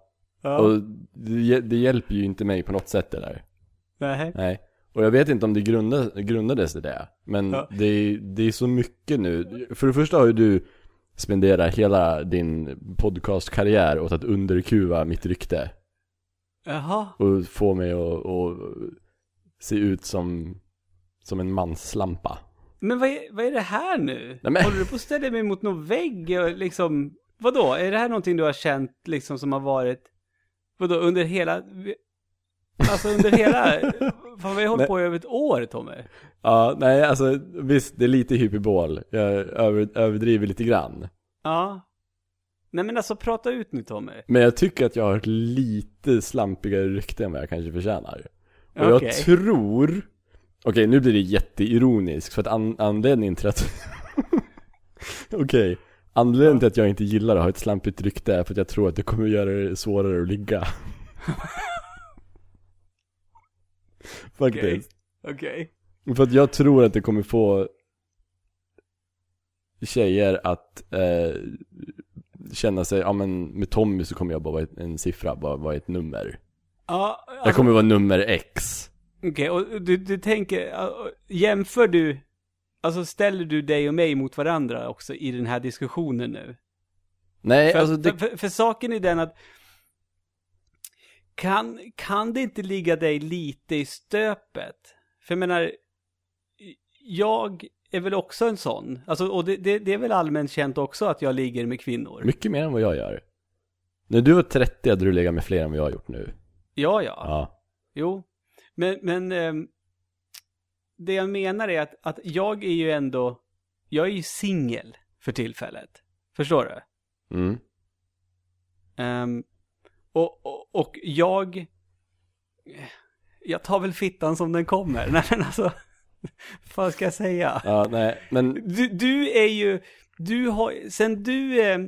ja. Och det, det hjälper ju inte mig på något sätt det där. Nej. Nej. Och jag vet inte om det grundades, grundades i det. Men Ja. det, det är så mycket nu. För det första har ju du spenderat hela din podcastkarriär åt att underkuva mitt rykte. Jaha. Och få mig att, att se ut som, som en manslampa. Men vad är, vad är det här nu? Nej, men- Håller du på att ställa mig mot någon vägg och liksom, vadå? Är det här någonting du har känt liksom som har varit, vadå, under hela, alltså under hela, [LAUGHS] fan vi har hållit på i över ett år Tommy. Ja, nej alltså visst, det är lite hyperbol. Jag över, överdriver lite grann. Ja. Nej men alltså prata ut nu Tommy. Men jag tycker att jag har ett lite slampigare rykte än vad jag kanske förtjänar. Och Okej. jag tror, okej nu blir det jätteironiskt för att an, anledningen till att, [LAUGHS] okej, anledningen till att jag inte gillar att ha ett slampigt rykte är för att jag tror att det kommer göra det svårare att ligga. [LAUGHS] Faktiskt. Okej. För att jag tror att det kommer få tjejer att eh, känna sig, ja men med Tommy så kommer jag bara vara en siffra, bara vara ett nummer. Ja, Jag alltså, kommer vara nummer X. okej, och du, du tänker, jämför du, alltså ställer du dig och mig mot varandra också i den här diskussionen nu? Nej, För, alltså det, för, för, för saken är den att kan, kan det inte ligga dig lite i stöpet? För jag menar, jag är väl också en sån. Alltså, och det, det, det är väl allmänt känt också att jag ligger med kvinnor. mycket mer än vad jag gör. När du var 30 hade du legat med fler än vad jag har gjort nu. Ja, ja. Ja. Jo. Men, men ehm, det jag menar är att, att jag är ju ändå, jag är ju singel för tillfället. Förstår du? Mm. Ehm, och, och, och jag... Jag tar väl fittan som den kommer. [LAUGHS] Nej men alltså... Vad ska jag säga? Ja, nej, men Du, du är ju... Du har... Sen du... Eh,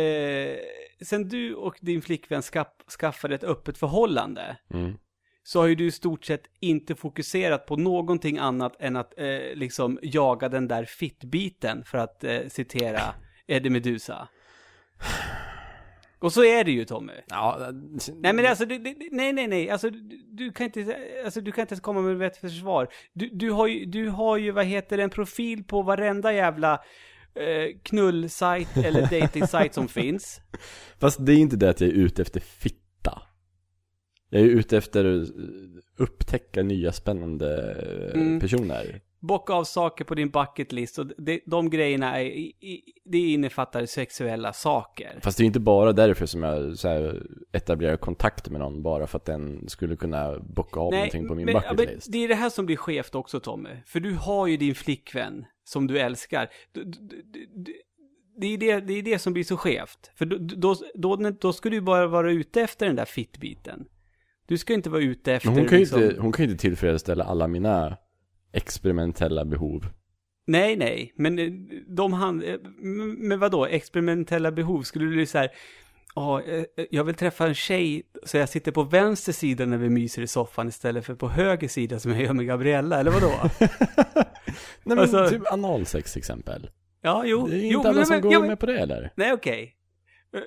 eh, sen du och din flickvän skaff, skaffade ett öppet förhållande. mm. Så har ju du i stort sett inte fokuserat på någonting annat än att eh, liksom jaga den där fittbiten. För att eh, citera Eddie Medusa. Och så är det ju Tommy. Ja, Nej men alltså, det, det, nej nej nej, alltså du, du kan inte, alltså du kan inte ens komma med ett försvar. Du, du har ju, du har ju, vad heter det, en profil på varenda jävla eh, knullsajt eller [LAUGHS] datingsajt som finns. Fast det är inte det att jag är ute efter fitta. Jag är ute efter att upptäcka nya spännande Mm. personer. Bocka av saker på din bucket list och det, de grejerna är, i, det innefattar sexuella saker. Fast det är inte bara därför som jag så här, etablerar kontakt med någon, bara för att den skulle kunna bocka av någonting på min men, bucket men list. det är det här som blir skevt också Tommy. För du har ju din flickvän som du älskar. Du, du, du, du, det är det, det är det som blir så skevt. För då, då, då, då ska du bara vara ute efter den där fittbiten. Du ska inte vara ute efter Men hon kan ju liksom... inte, hon kan inte tillfredsställa alla mina experimentella behov. Nej, nej, men eh, de han... eh, Men vadå, experimentella behov? Skulle du så här... Ja, eh, jag vill träffa en tjej så jag sitter på vänster sida när vi myser i soffan istället för på höger sida som jag gör med Gabriella, eller vadå? [LAUGHS] Nej men Alltså- typ analsex exempel. Ja, jo. Det är jo, inte alla som men- går ja, men- med på det eller? Nej, okej.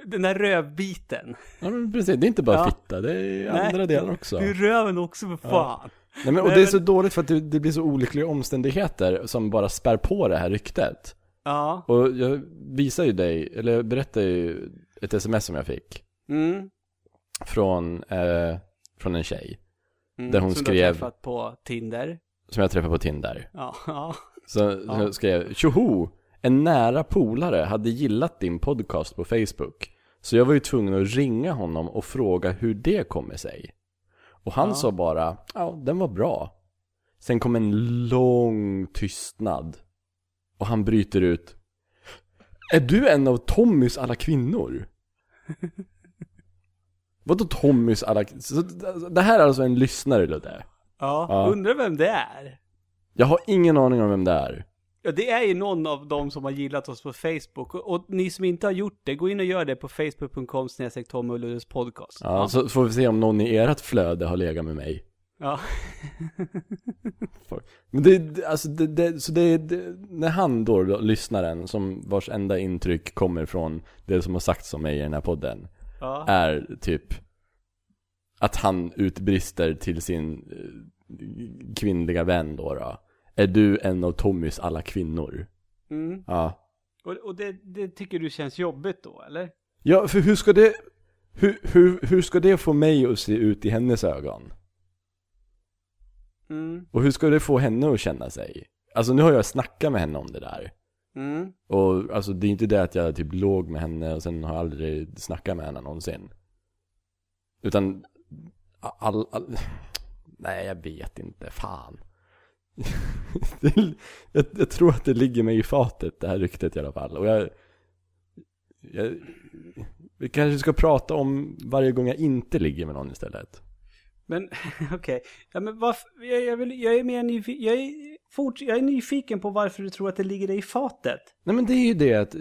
Den där rövbiten. Ja men precis, det är inte bara Ja. fitta, det är Nej, andra delar också. Det är röven också för fan. Nej men och Nej, det är så dåligt för att det, det blir så olyckliga omständigheter som bara spär på det här ryktet. Ja. Och jag visar ju dig, eller jag berättar ju ett sms som jag fick. Mm. Från, eh, från en tjej. Mm. Där hon Som du har skrev- träffat på Tinder. Som jag träffade på Tinder. Ja. ja. Så Ja. skrev, tjoho! En nära polare hade gillat din podcast på Facebook. Så jag var ju tvungen att ringa honom och fråga hur det kommer sig. Och han Ja. sa bara, ja den var bra. Sen kom en lång tystnad. Och han bryter ut. Är du en av Tommys alla kvinnor? [LAUGHS] Vadå Tommys alla så, Det här är alltså en lyssnare Ludde. Ja. Ja. Undrar vem det är. Jag har ingen aning om vem det är. Ja, det är ju någon av dem som har gillat oss på Facebook. Och, och ni som inte har gjort det, gå in och gör det på facebook.com snedstreck Tommy och Luddes podcast. Ja, så får vi se om någon i ert flöde har legat med mig. Ja. Men det, alltså det, det, så det, det, när han då, då, lyssnaren, som vars enda intryck kommer från det som har sagts om mig i den här podden, ja. är typ att han utbrister till sin eh, kvinnliga vän då, då. Är du en av Tommys alla kvinnor? Mm. Ja. Och, och det, det tycker du känns jobbigt då, eller? Ja, för hur ska det, hur, hur, hur ska det få mig att se ut i hennes ögon? Mm. Och hur ska det få henne att känna sig? Alltså nu har jag snackat med henne om det där. Mm. Och alltså det är inte det att jag typ låg med henne och sen har jag aldrig snackat med henne någonsin. Utan, all, all, nej jag vet inte, fan. [LAUGHS] Jag, jag tror att det ligger mig i fatet det här ryktet i alla fall. Och jag, jag, vi kanske ska prata om varje gång jag inte ligger med någon istället. Men [LAUGHS] okej, ja, men varför, jag, jag, vill, jag är mer nyfiken, jag är, fort, jag är nyfiken på varför du tror att det ligger dig i fatet. Nej men det är ju det att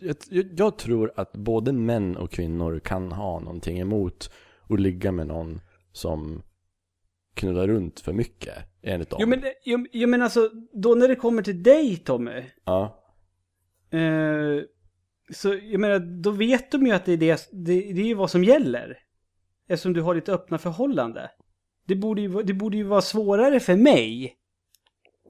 jag, jag tror att både män och kvinnor kan ha någonting emot att ligga med någon som knullar runt för mycket, enligt dem. Jo men, jo, jo men alltså, då när det kommer till dig Tommy, Ja. eh, så jag menar, då vet de ju att det är det, det, det är ju vad som gäller. Eftersom du har ditt öppna förhållande. Det borde ju, det borde ju vara svårare för mig.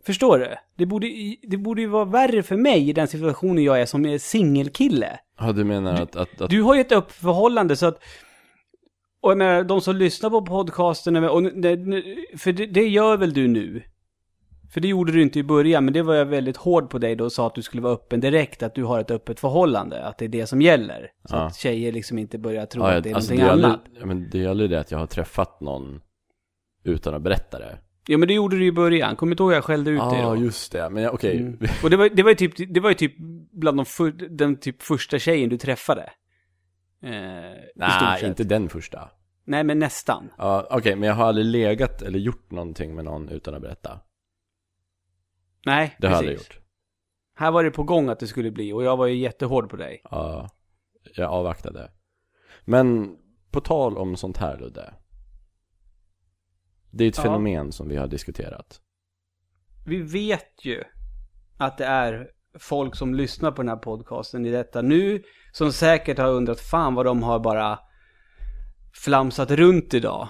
Förstår du? Det borde, det borde ju vara värre för mig i den situationen jag är som är singelkille. ja, du menar att, att, att Du har ju ett öppet förhållande så att... Och jag menar, de som lyssnar på podcasten, och för det, det gör väl du nu? För det gjorde du inte i början, men det var jag väldigt hård på dig då och sa att du skulle vara öppen direkt, att du har ett öppet förhållande, att det är det som gäller. Så Ja. att tjejer liksom inte börjar tro ja, att det är alltså, någonting det är annat. ja, men det är aldrig det att jag har träffat någon utan att berätta det. Ja, men det gjorde du i början. Kommer du ihåg jag skällde ut dig Ja, då? just det. Men okej. Mm. Och det var, det var ju typ, det var ju typ bland de för, den typ första tjejen du träffade. Eh, Nej, inte den första. Nej, men nästan. Ja, okej, men jag har aldrig legat eller gjort någonting med någon utan att berätta. Nej, Det har jag aldrig gjort. Här var det på gång att det skulle bli och jag var ju jättehård på dig. Ja, jag avvaktade. Men på tal om sånt här Ludde. Det är ett Ja. fenomen som vi har diskuterat. Vi vet ju att det är folk som lyssnar på den här podcasten i detta nu som säkert har undrat fan vad de har bara flamsat runt idag.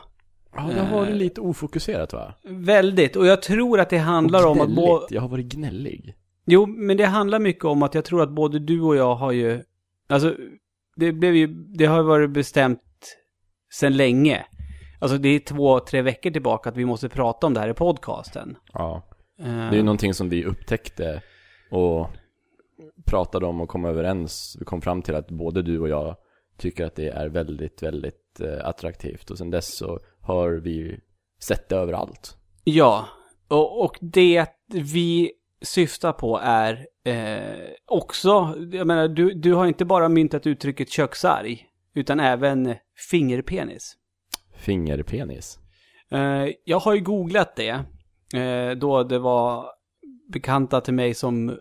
Ja, det har varit lite ofokuserat va? Väldigt, och jag tror att det handlar om att... Bo-. Jag har varit gnällig. jo, men det handlar mycket om att jag tror att både du och jag har ju... Alltså, det blev ju... Det har varit bestämt sedan länge. Alltså det är två, tre veckor tillbaka att vi måste prata om det här i podcasten. Ja. Eh, Det är ju någonting som vi upptäckte och pratade om och kom överens. Vi kom fram till att både du och jag tycker att det är väldigt, väldigt eh, attraktivt. Och sen dess så har vi sett det överallt. Ja, och, och det vi syftar på är eh, också, jag menar, du, du har inte bara myntat uttrycket köksarg, utan även fingerpenis. Fingerpenis. Eh, jag har ju googlat det, eh, då det var bekanta till mig som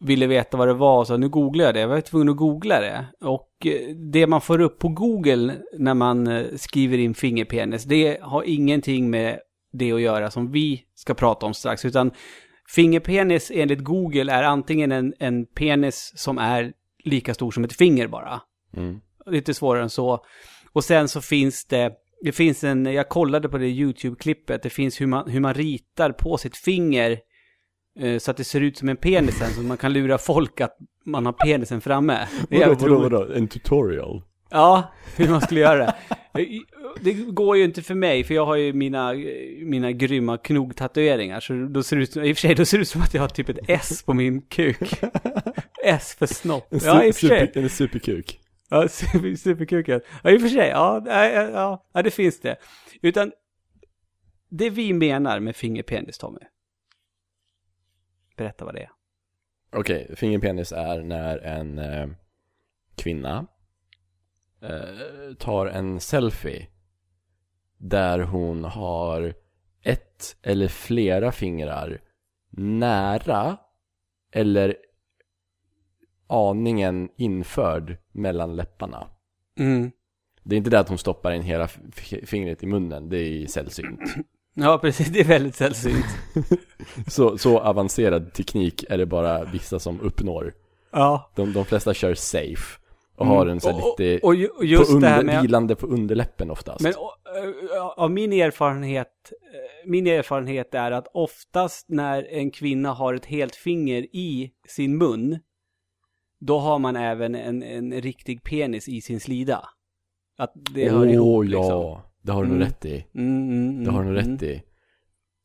ville veta vad det var, så nu googlar jag det. Jag var tvungen att googla det. Och eh, det man får upp på Google när man eh, skriver in fingerpenis, det har ingenting med det att göra som vi ska prata om strax, utan fingerpenis enligt Google är antingen en, en penis som är lika stor som ett finger bara. Mm. Lite svårare än så. Och sen så finns det, det finns en, jag kollade på det YouTube-klippet, det finns hur man, hur man ritar på sitt finger så att det ser ut som en penis så man kan lura folk att man har penisen framme. Det är Vadå, vadå, vadå? En tutorial? Ja, hur man skulle göra det. Det går ju inte för mig, för jag har ju mina, mina grymma knogtatueringar. Så då ser det ut, i och för sig, då ser det ut som att jag har typ ett S på min kuk. S för snopp. Ja, i och för sig. en superkuk? Ja, super, superkuken. Ja, i och för sig. Ja, ja, ja, ja, det finns det. Utan det vi menar med fingerpenis, Tommy. Berätta vad det är. Okej, fingerpenis är när en eh, kvinna eh, tar en selfie där hon har ett eller flera fingrar nära eller aningen införd mellan läpparna. Mm. Det är inte det att hon stoppar in hela fingret i munnen, det är sällsynt. Ja, precis. Det är väldigt sällsynt. [LAUGHS] Så, så avancerad teknik är det bara vissa som uppnår. Ja. De, de flesta kör safe och har en så och, lite och, och just på det här under, med... vilande på underläppen oftast. Men eh, av min erfarenhet, eh, min erfarenhet är att oftast när en kvinna har ett helt finger i sin mun, då har man även en, en riktig penis i sin slida. Att det hör Åh, ihop ja, liksom. Det har du Mm. nog rätt i. Mm, mm, Det har du nog mm, rätt i.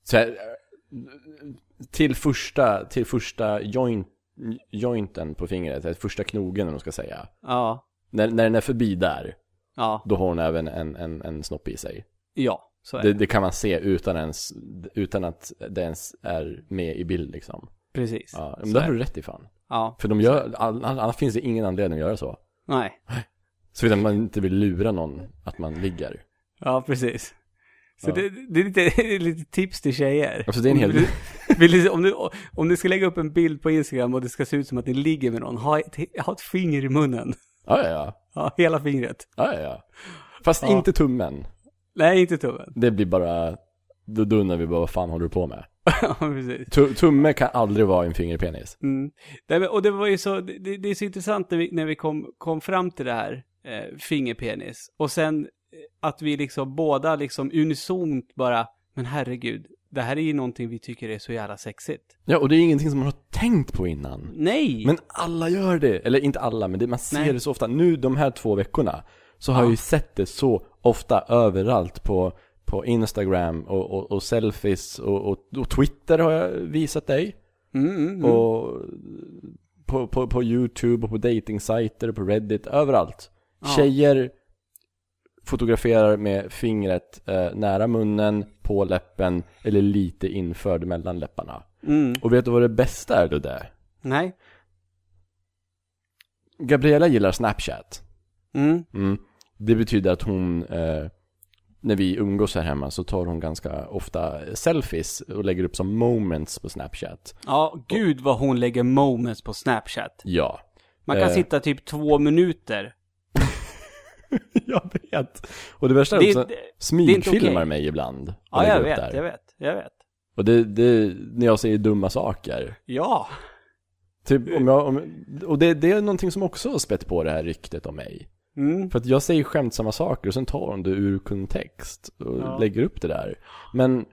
Så här, till första, till första joint, jointen på fingret, eller första knogen vad man ska säga. Ja. När, när den är förbi där, Ja. då har hon även en, en, en snopp i sig. Ja, så är Det, det. det kan man se utan, ens, utan att det ens är med i bild liksom. Precis. Ja, men Så det har du rätt i fan. Ja. För de gör, annars finns det ingen anledning att göra så. Nej. Såvida man inte vill lura någon att man ligger. Ja, precis. Så Ja. det, det är lite, [LAUGHS] lite tips till tjejer. Alltså det är en Om hel... du- Vill om, du, om du ska lägga upp en bild på Instagram och det ska se ut som att ni ligger med någon, ha ett, ha ett finger i munnen. Ja, ja, ja. [LAUGHS] Ja, hela fingret. ja, ja, ja. Fast Ja. inte tummen. Nej, inte tummen. Det blir bara, då då undrar vi bara vad fan håller du på med? [LAUGHS] ja, precis. Tumme kan aldrig vara en fingerpenis. Mm. Men- och det var ju så, det, det är så intressant när vi, när vi kom, kom fram till det här, eh, fingerpenis. Och sen att vi liksom båda liksom unisont bara, men herregud, det här är ju någonting vi tycker är så jävla sexigt. Ja, och det är ingenting som man har tänkt på innan. Nej! Men alla gör det, eller inte alla, men det, man ser Nej. det så ofta. Nu de här två veckorna, så har Ja. jag ju sett det så ofta överallt på, på Instagram och, och, och selfies och, och, och Twitter har jag visat dig. mm, mm, mm. Och på, på, på YouTube och på datingsajter och på Reddit, överallt. Ja. Tjejer fotograferar med fingret eh, nära munnen, på läppen eller lite införd mellan läpparna. Mm. Och vet du vad det bästa är då det? Nej. Gabriella gillar Snapchat. Mm. Mm. Det betyder att hon, eh, när vi umgås här hemma så tar hon ganska ofta selfies och lägger upp som moments på Snapchat. Ja, gud vad hon lägger moments på Snapchat. Ja. Man kan Eh. sitta typ två minuter. [LAUGHS] jag vet. Och det värsta är också, det, smygfilmar okej. mig ibland. ja, jag vet, där. jag vet, jag vet. Och det, det, när jag säger dumma saker. Ja. Typ om jag, om, och det, det är någonting som också har spett på det här ryktet om mig. Mm. För att jag säger skämtsamma saker och sen tar hon det ur kontext och Ja. lägger upp det där. Men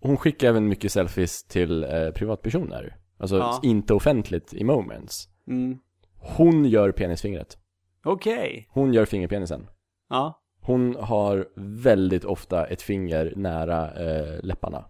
hon skickar även mycket selfies till eh, privatpersoner. Alltså Ja. inte offentligt i moments. Mm. Hon gör penisfingret. Okej. Hon gör fingerpenisen. Ja. Hon har väldigt ofta ett finger nära eh, läpparna.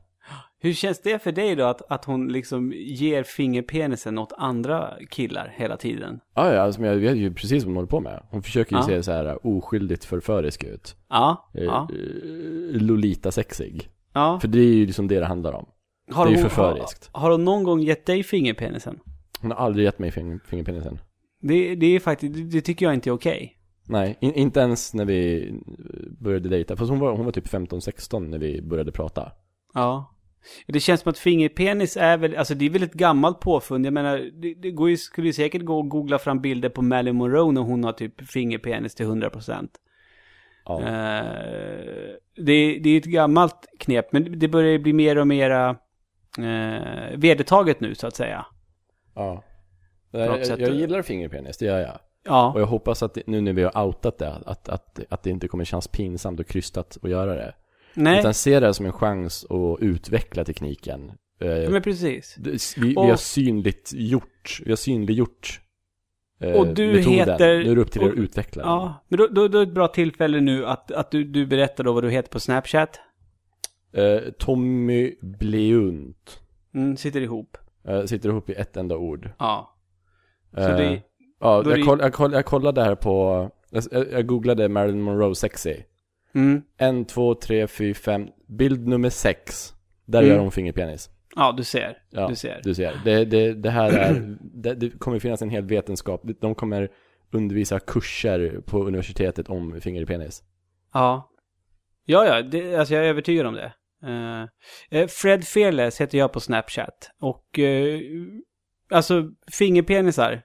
Hur känns det för dig då att, att hon liksom ger fingerpenisen åt andra killar hela tiden? Ja, ja, alltså, jag vet ju precis vad hon håller på med. Hon försöker ju Ja. se så här oskyldigt förförisk ut. Ja. Eh, Ja. eh, Lolita-sexig. ja. För det är ju liksom det det handlar om. Har det är ju hon- förföriskt. Har, har hon någon gång gett dig fingerpenisen? Hon har aldrig gett mig fing- fingerpenisen. Det, det är faktiskt, det, det tycker jag inte är okej. Nej, in, inte ens när vi började dejta. Fast hon var, hon var typ 15-16 när vi började prata. Ja. Det känns som att fingerpenis är väl, alltså det är väl ett gammalt påfund. Jag menar, det, det går ju, skulle ju säkert gå att googla fram bilder på Marilyn Monroe när hon har typ fingerpenis till 100%. Ja. Eh, det, det är ett gammalt knep, men det börjar ju bli mer och mer uh, vedertaget nu så att säga. ja. Jag, jag gillar fingerpenis, det gör jag. Ja, Och jag hoppas att det, nu när vi har outat det, att, att, att det inte kommer kännas pinsamt och krystat att göra det. nej, Utan se det som en chans att utveckla tekniken. Eh, men precis. vi, Och- vi har synligt gjort, vi har synliggjort eh, Och du metoden. heter- Nu är det upp till er och- att utveckla den. Ja, men då, då, då är det ett bra tillfälle nu att, att du, du berättar då vad du heter på Snapchat. Eh, Tommy Bleunt. Mm, sitter ihop. Eh, sitter ihop i ett enda ord. Ja. Så Eh, ja, jag, det- koll, jag, koll, jag kollade här på, jag, jag googlade Marilyn Monroe sexy. mm, En, två, tre, fyra, fem. Bild nummer sex. Där Mm. gör hon fingerpenis. ja, du ser. Ja, Du ser. Du ser. Det, det, det här är, [CLEARS THROAT] det, det kommer finnas en hel vetenskap. De kommer undervisa kurser på universitetet om fingerpenis. Ja. Ja, ja, det, alltså jag är övertygad om det. Eh, Fred Fearless heter jag på Snapchat. Och, uh, alltså, fingerpenisar.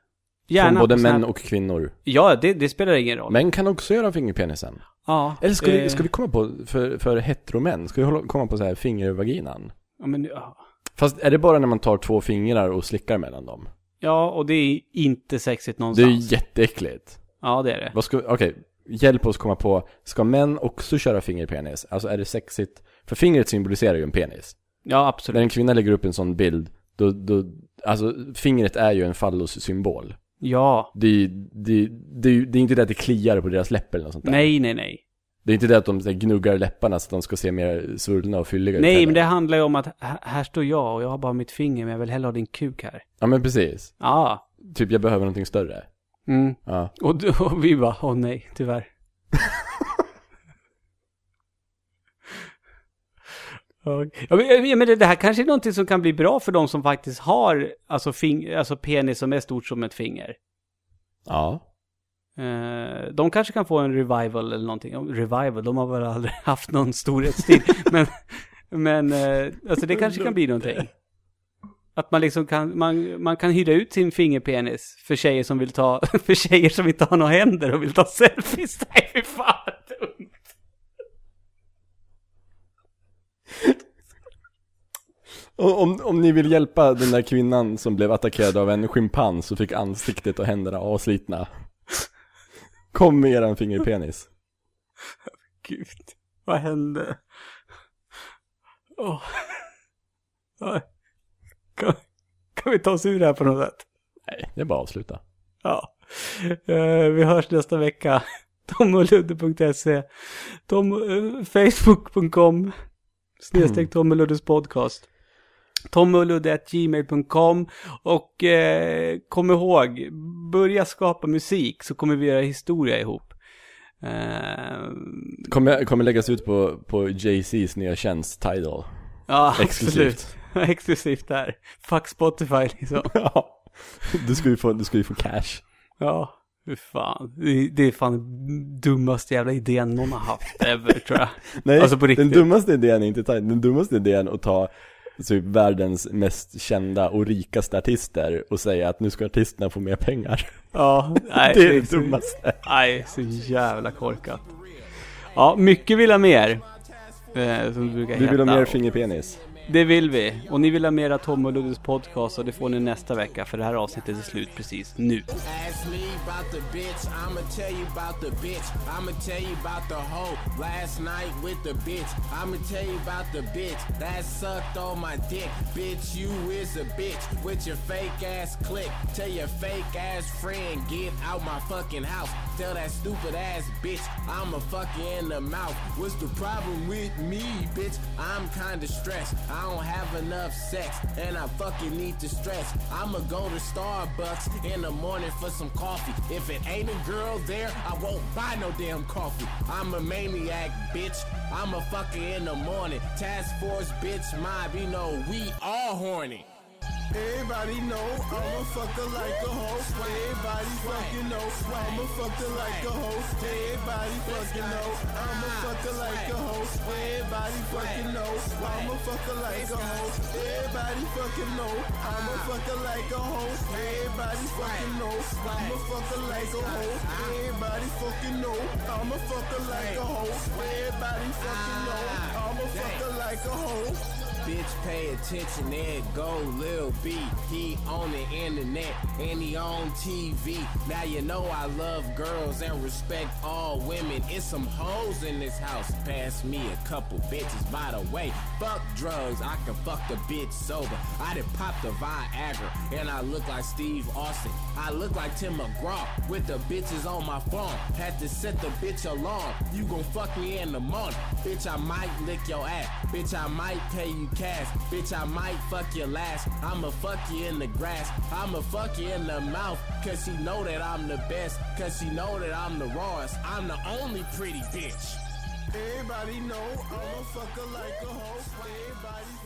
Gärna Från både män och kvinnor. Ja, det, det spelar ingen roll. Män kan också göra fingerpenisen. ja, Eller ska, vi, eh, ska vi komma på, för, för heteromän, ska vi hålla, komma på så här fingervaginan? Ja, men, ja. Fast är det bara när man tar två fingrar och slickar mellan dem? ja, och det är inte sexigt Det är någonstans. jätteäckligt. Ja, det är det. Okej, hjälp oss komma på, ska män också köra fingerpenis? Alltså är det sexigt? För fingret symboliserar ju en penis. Ja, När absolut. en kvinna lägger upp en sån bild, då, då alltså fingret är ju en fallossymbol. Ja. Det, är- det, det, det är inte det att det kliar på deras läpp eller något sånt där. Nej, nej, nej. Det är inte det att de gnuggar läpparna så att de ska se mer svullna och fylliga ut Nej, heller. men det handlar ju om att här, står jag och jag har bara mitt finger, men jag vill hellre ha din kuk här. Ja men precis. Ja. Typ jag behöver någonting större. Mm. Ja. Och, och vi bara, åh nej, tyvärr. [LAUGHS] Ja, men, men det, här kanske är någonting som kan bli bra för de som faktiskt har alltså, alltså penis som är stort som ett finger. Ja. Eh, de kanske kan få en revival eller någonting. Revival, de har väl aldrig [LAUGHS] haft någon storhetstid. men men eh, alltså det kanske kan bli någonting. Att man liksom kan, man, man kan hyra ut sin fingerpenis för tjejer som vill ta, [LAUGHS] för tjejer som inte har några händer och vill ta selfies. [LAUGHS] Nej, fy fan vad dumt. Och om, om ni vill hjälpa den där kvinnan som blev attackerad av en schimpans och fick ansiktet och händerna avslitna. Kom med eran fingerpenis. Gud, vad hände? Ja. Kan, kan vi ta oss ur det här på något sätt? Nej, det är bara att avsluta. Ja. Eh, vi hörs nästa vecka. [LAUGHS] Tomoludde.se Tom, eh, Facebook.com Snedstreck [CLEARS THROAT] Tom och Luddes podcast. tomoludde.gmail.com Och eh, kom ihåg, börja skapa musik så kommer vi göra historia ihop. Eh, Kommer, kommer läggas ut på, på Jay-Z's nya tjänst, Tidal. ja, [LAUGHS] Exklusivt. absolut. [LAUGHS] Exklusivt där. Fuck Spotify liksom. [LAUGHS] Ja. Du ska ju få, du ska ju få cash. Ja, hur fan. Det, är fan den dummaste jävla idén någon har haft ever tror jag. Nej, Alltså på den riktigt. dummaste idén är inte Tidal. Den dummaste idén är att ta typ världens mest kända och rikaste artister och säga att nu ska artisterna få mer pengar. Ja, [LAUGHS] nej, det är det dummaste. Nej, så jävla korkat. Ja, mycket vill ha mer. Eh, som det brukar Vi vill ha mer fingerpenis. Det vill vi. Och ni vill ha mera Tom och Luddes podcast och det får ni nästa vecka för det här avsnittet är slut precis nu. Ask me about the bitch, I'ma tell you about the bitch. I'ma tell you about the hoe last night with the bitch. I'ma tell you about the bitch that sucked on my dick. Bitch, you is a bitch with your fake ass click. Tell your fake ass friend, get out my fucking house. Tell that stupid ass bitch, in the mouth. What's the problem with me, bitch? I'm kinda stressed. I don't have enough sex, and I fucking need to stress. I'ma go to Starbucks in the morning for some coffee. If it ain't a girl there, I won't buy no damn coffee. I'm a maniac, bitch. I'm a fucker in the morning. Task force, bitch, mob, you know, we all horny. Everybody know I'm a fucker like a host. Everybody fucking know I'm a fucker like a host. Everybody fucking know I'm a fucker like a host. Everybody fucking know I'm a fucker like a host. Everybody fucking know I'm a fucker like a host. Everybody fucking know I'm a fucker like a host. Everybody fucking know I'm a fucker like a host. Everybody fucking know I'm a fucker like a. Bitch, pay attention, there go, Lil B. He on the internet and he on TV. Now you know I love girls and respect all women. It's some hoes in this house. Pass me a couple bitches. By the way, fuck drugs. I can fuck the bitch sober. I done popped the Viagra and I look like Steve Austin. I look like Tim McGraw with the bitches on my phone. Had to set the bitch alarm. You gon' fuck me in the morning. Bitch, I might lick your ass. Bitch, I might pay you cash. Bitch, I might fuck your last. I'ma fuck you in the grass. I'ma fuck you in the mouth. Cause she know that I'm the best. Cause she know that I'm the rawest. I'm the only pretty bitch. Everybody know I'm a fucker like a hoe. Everybody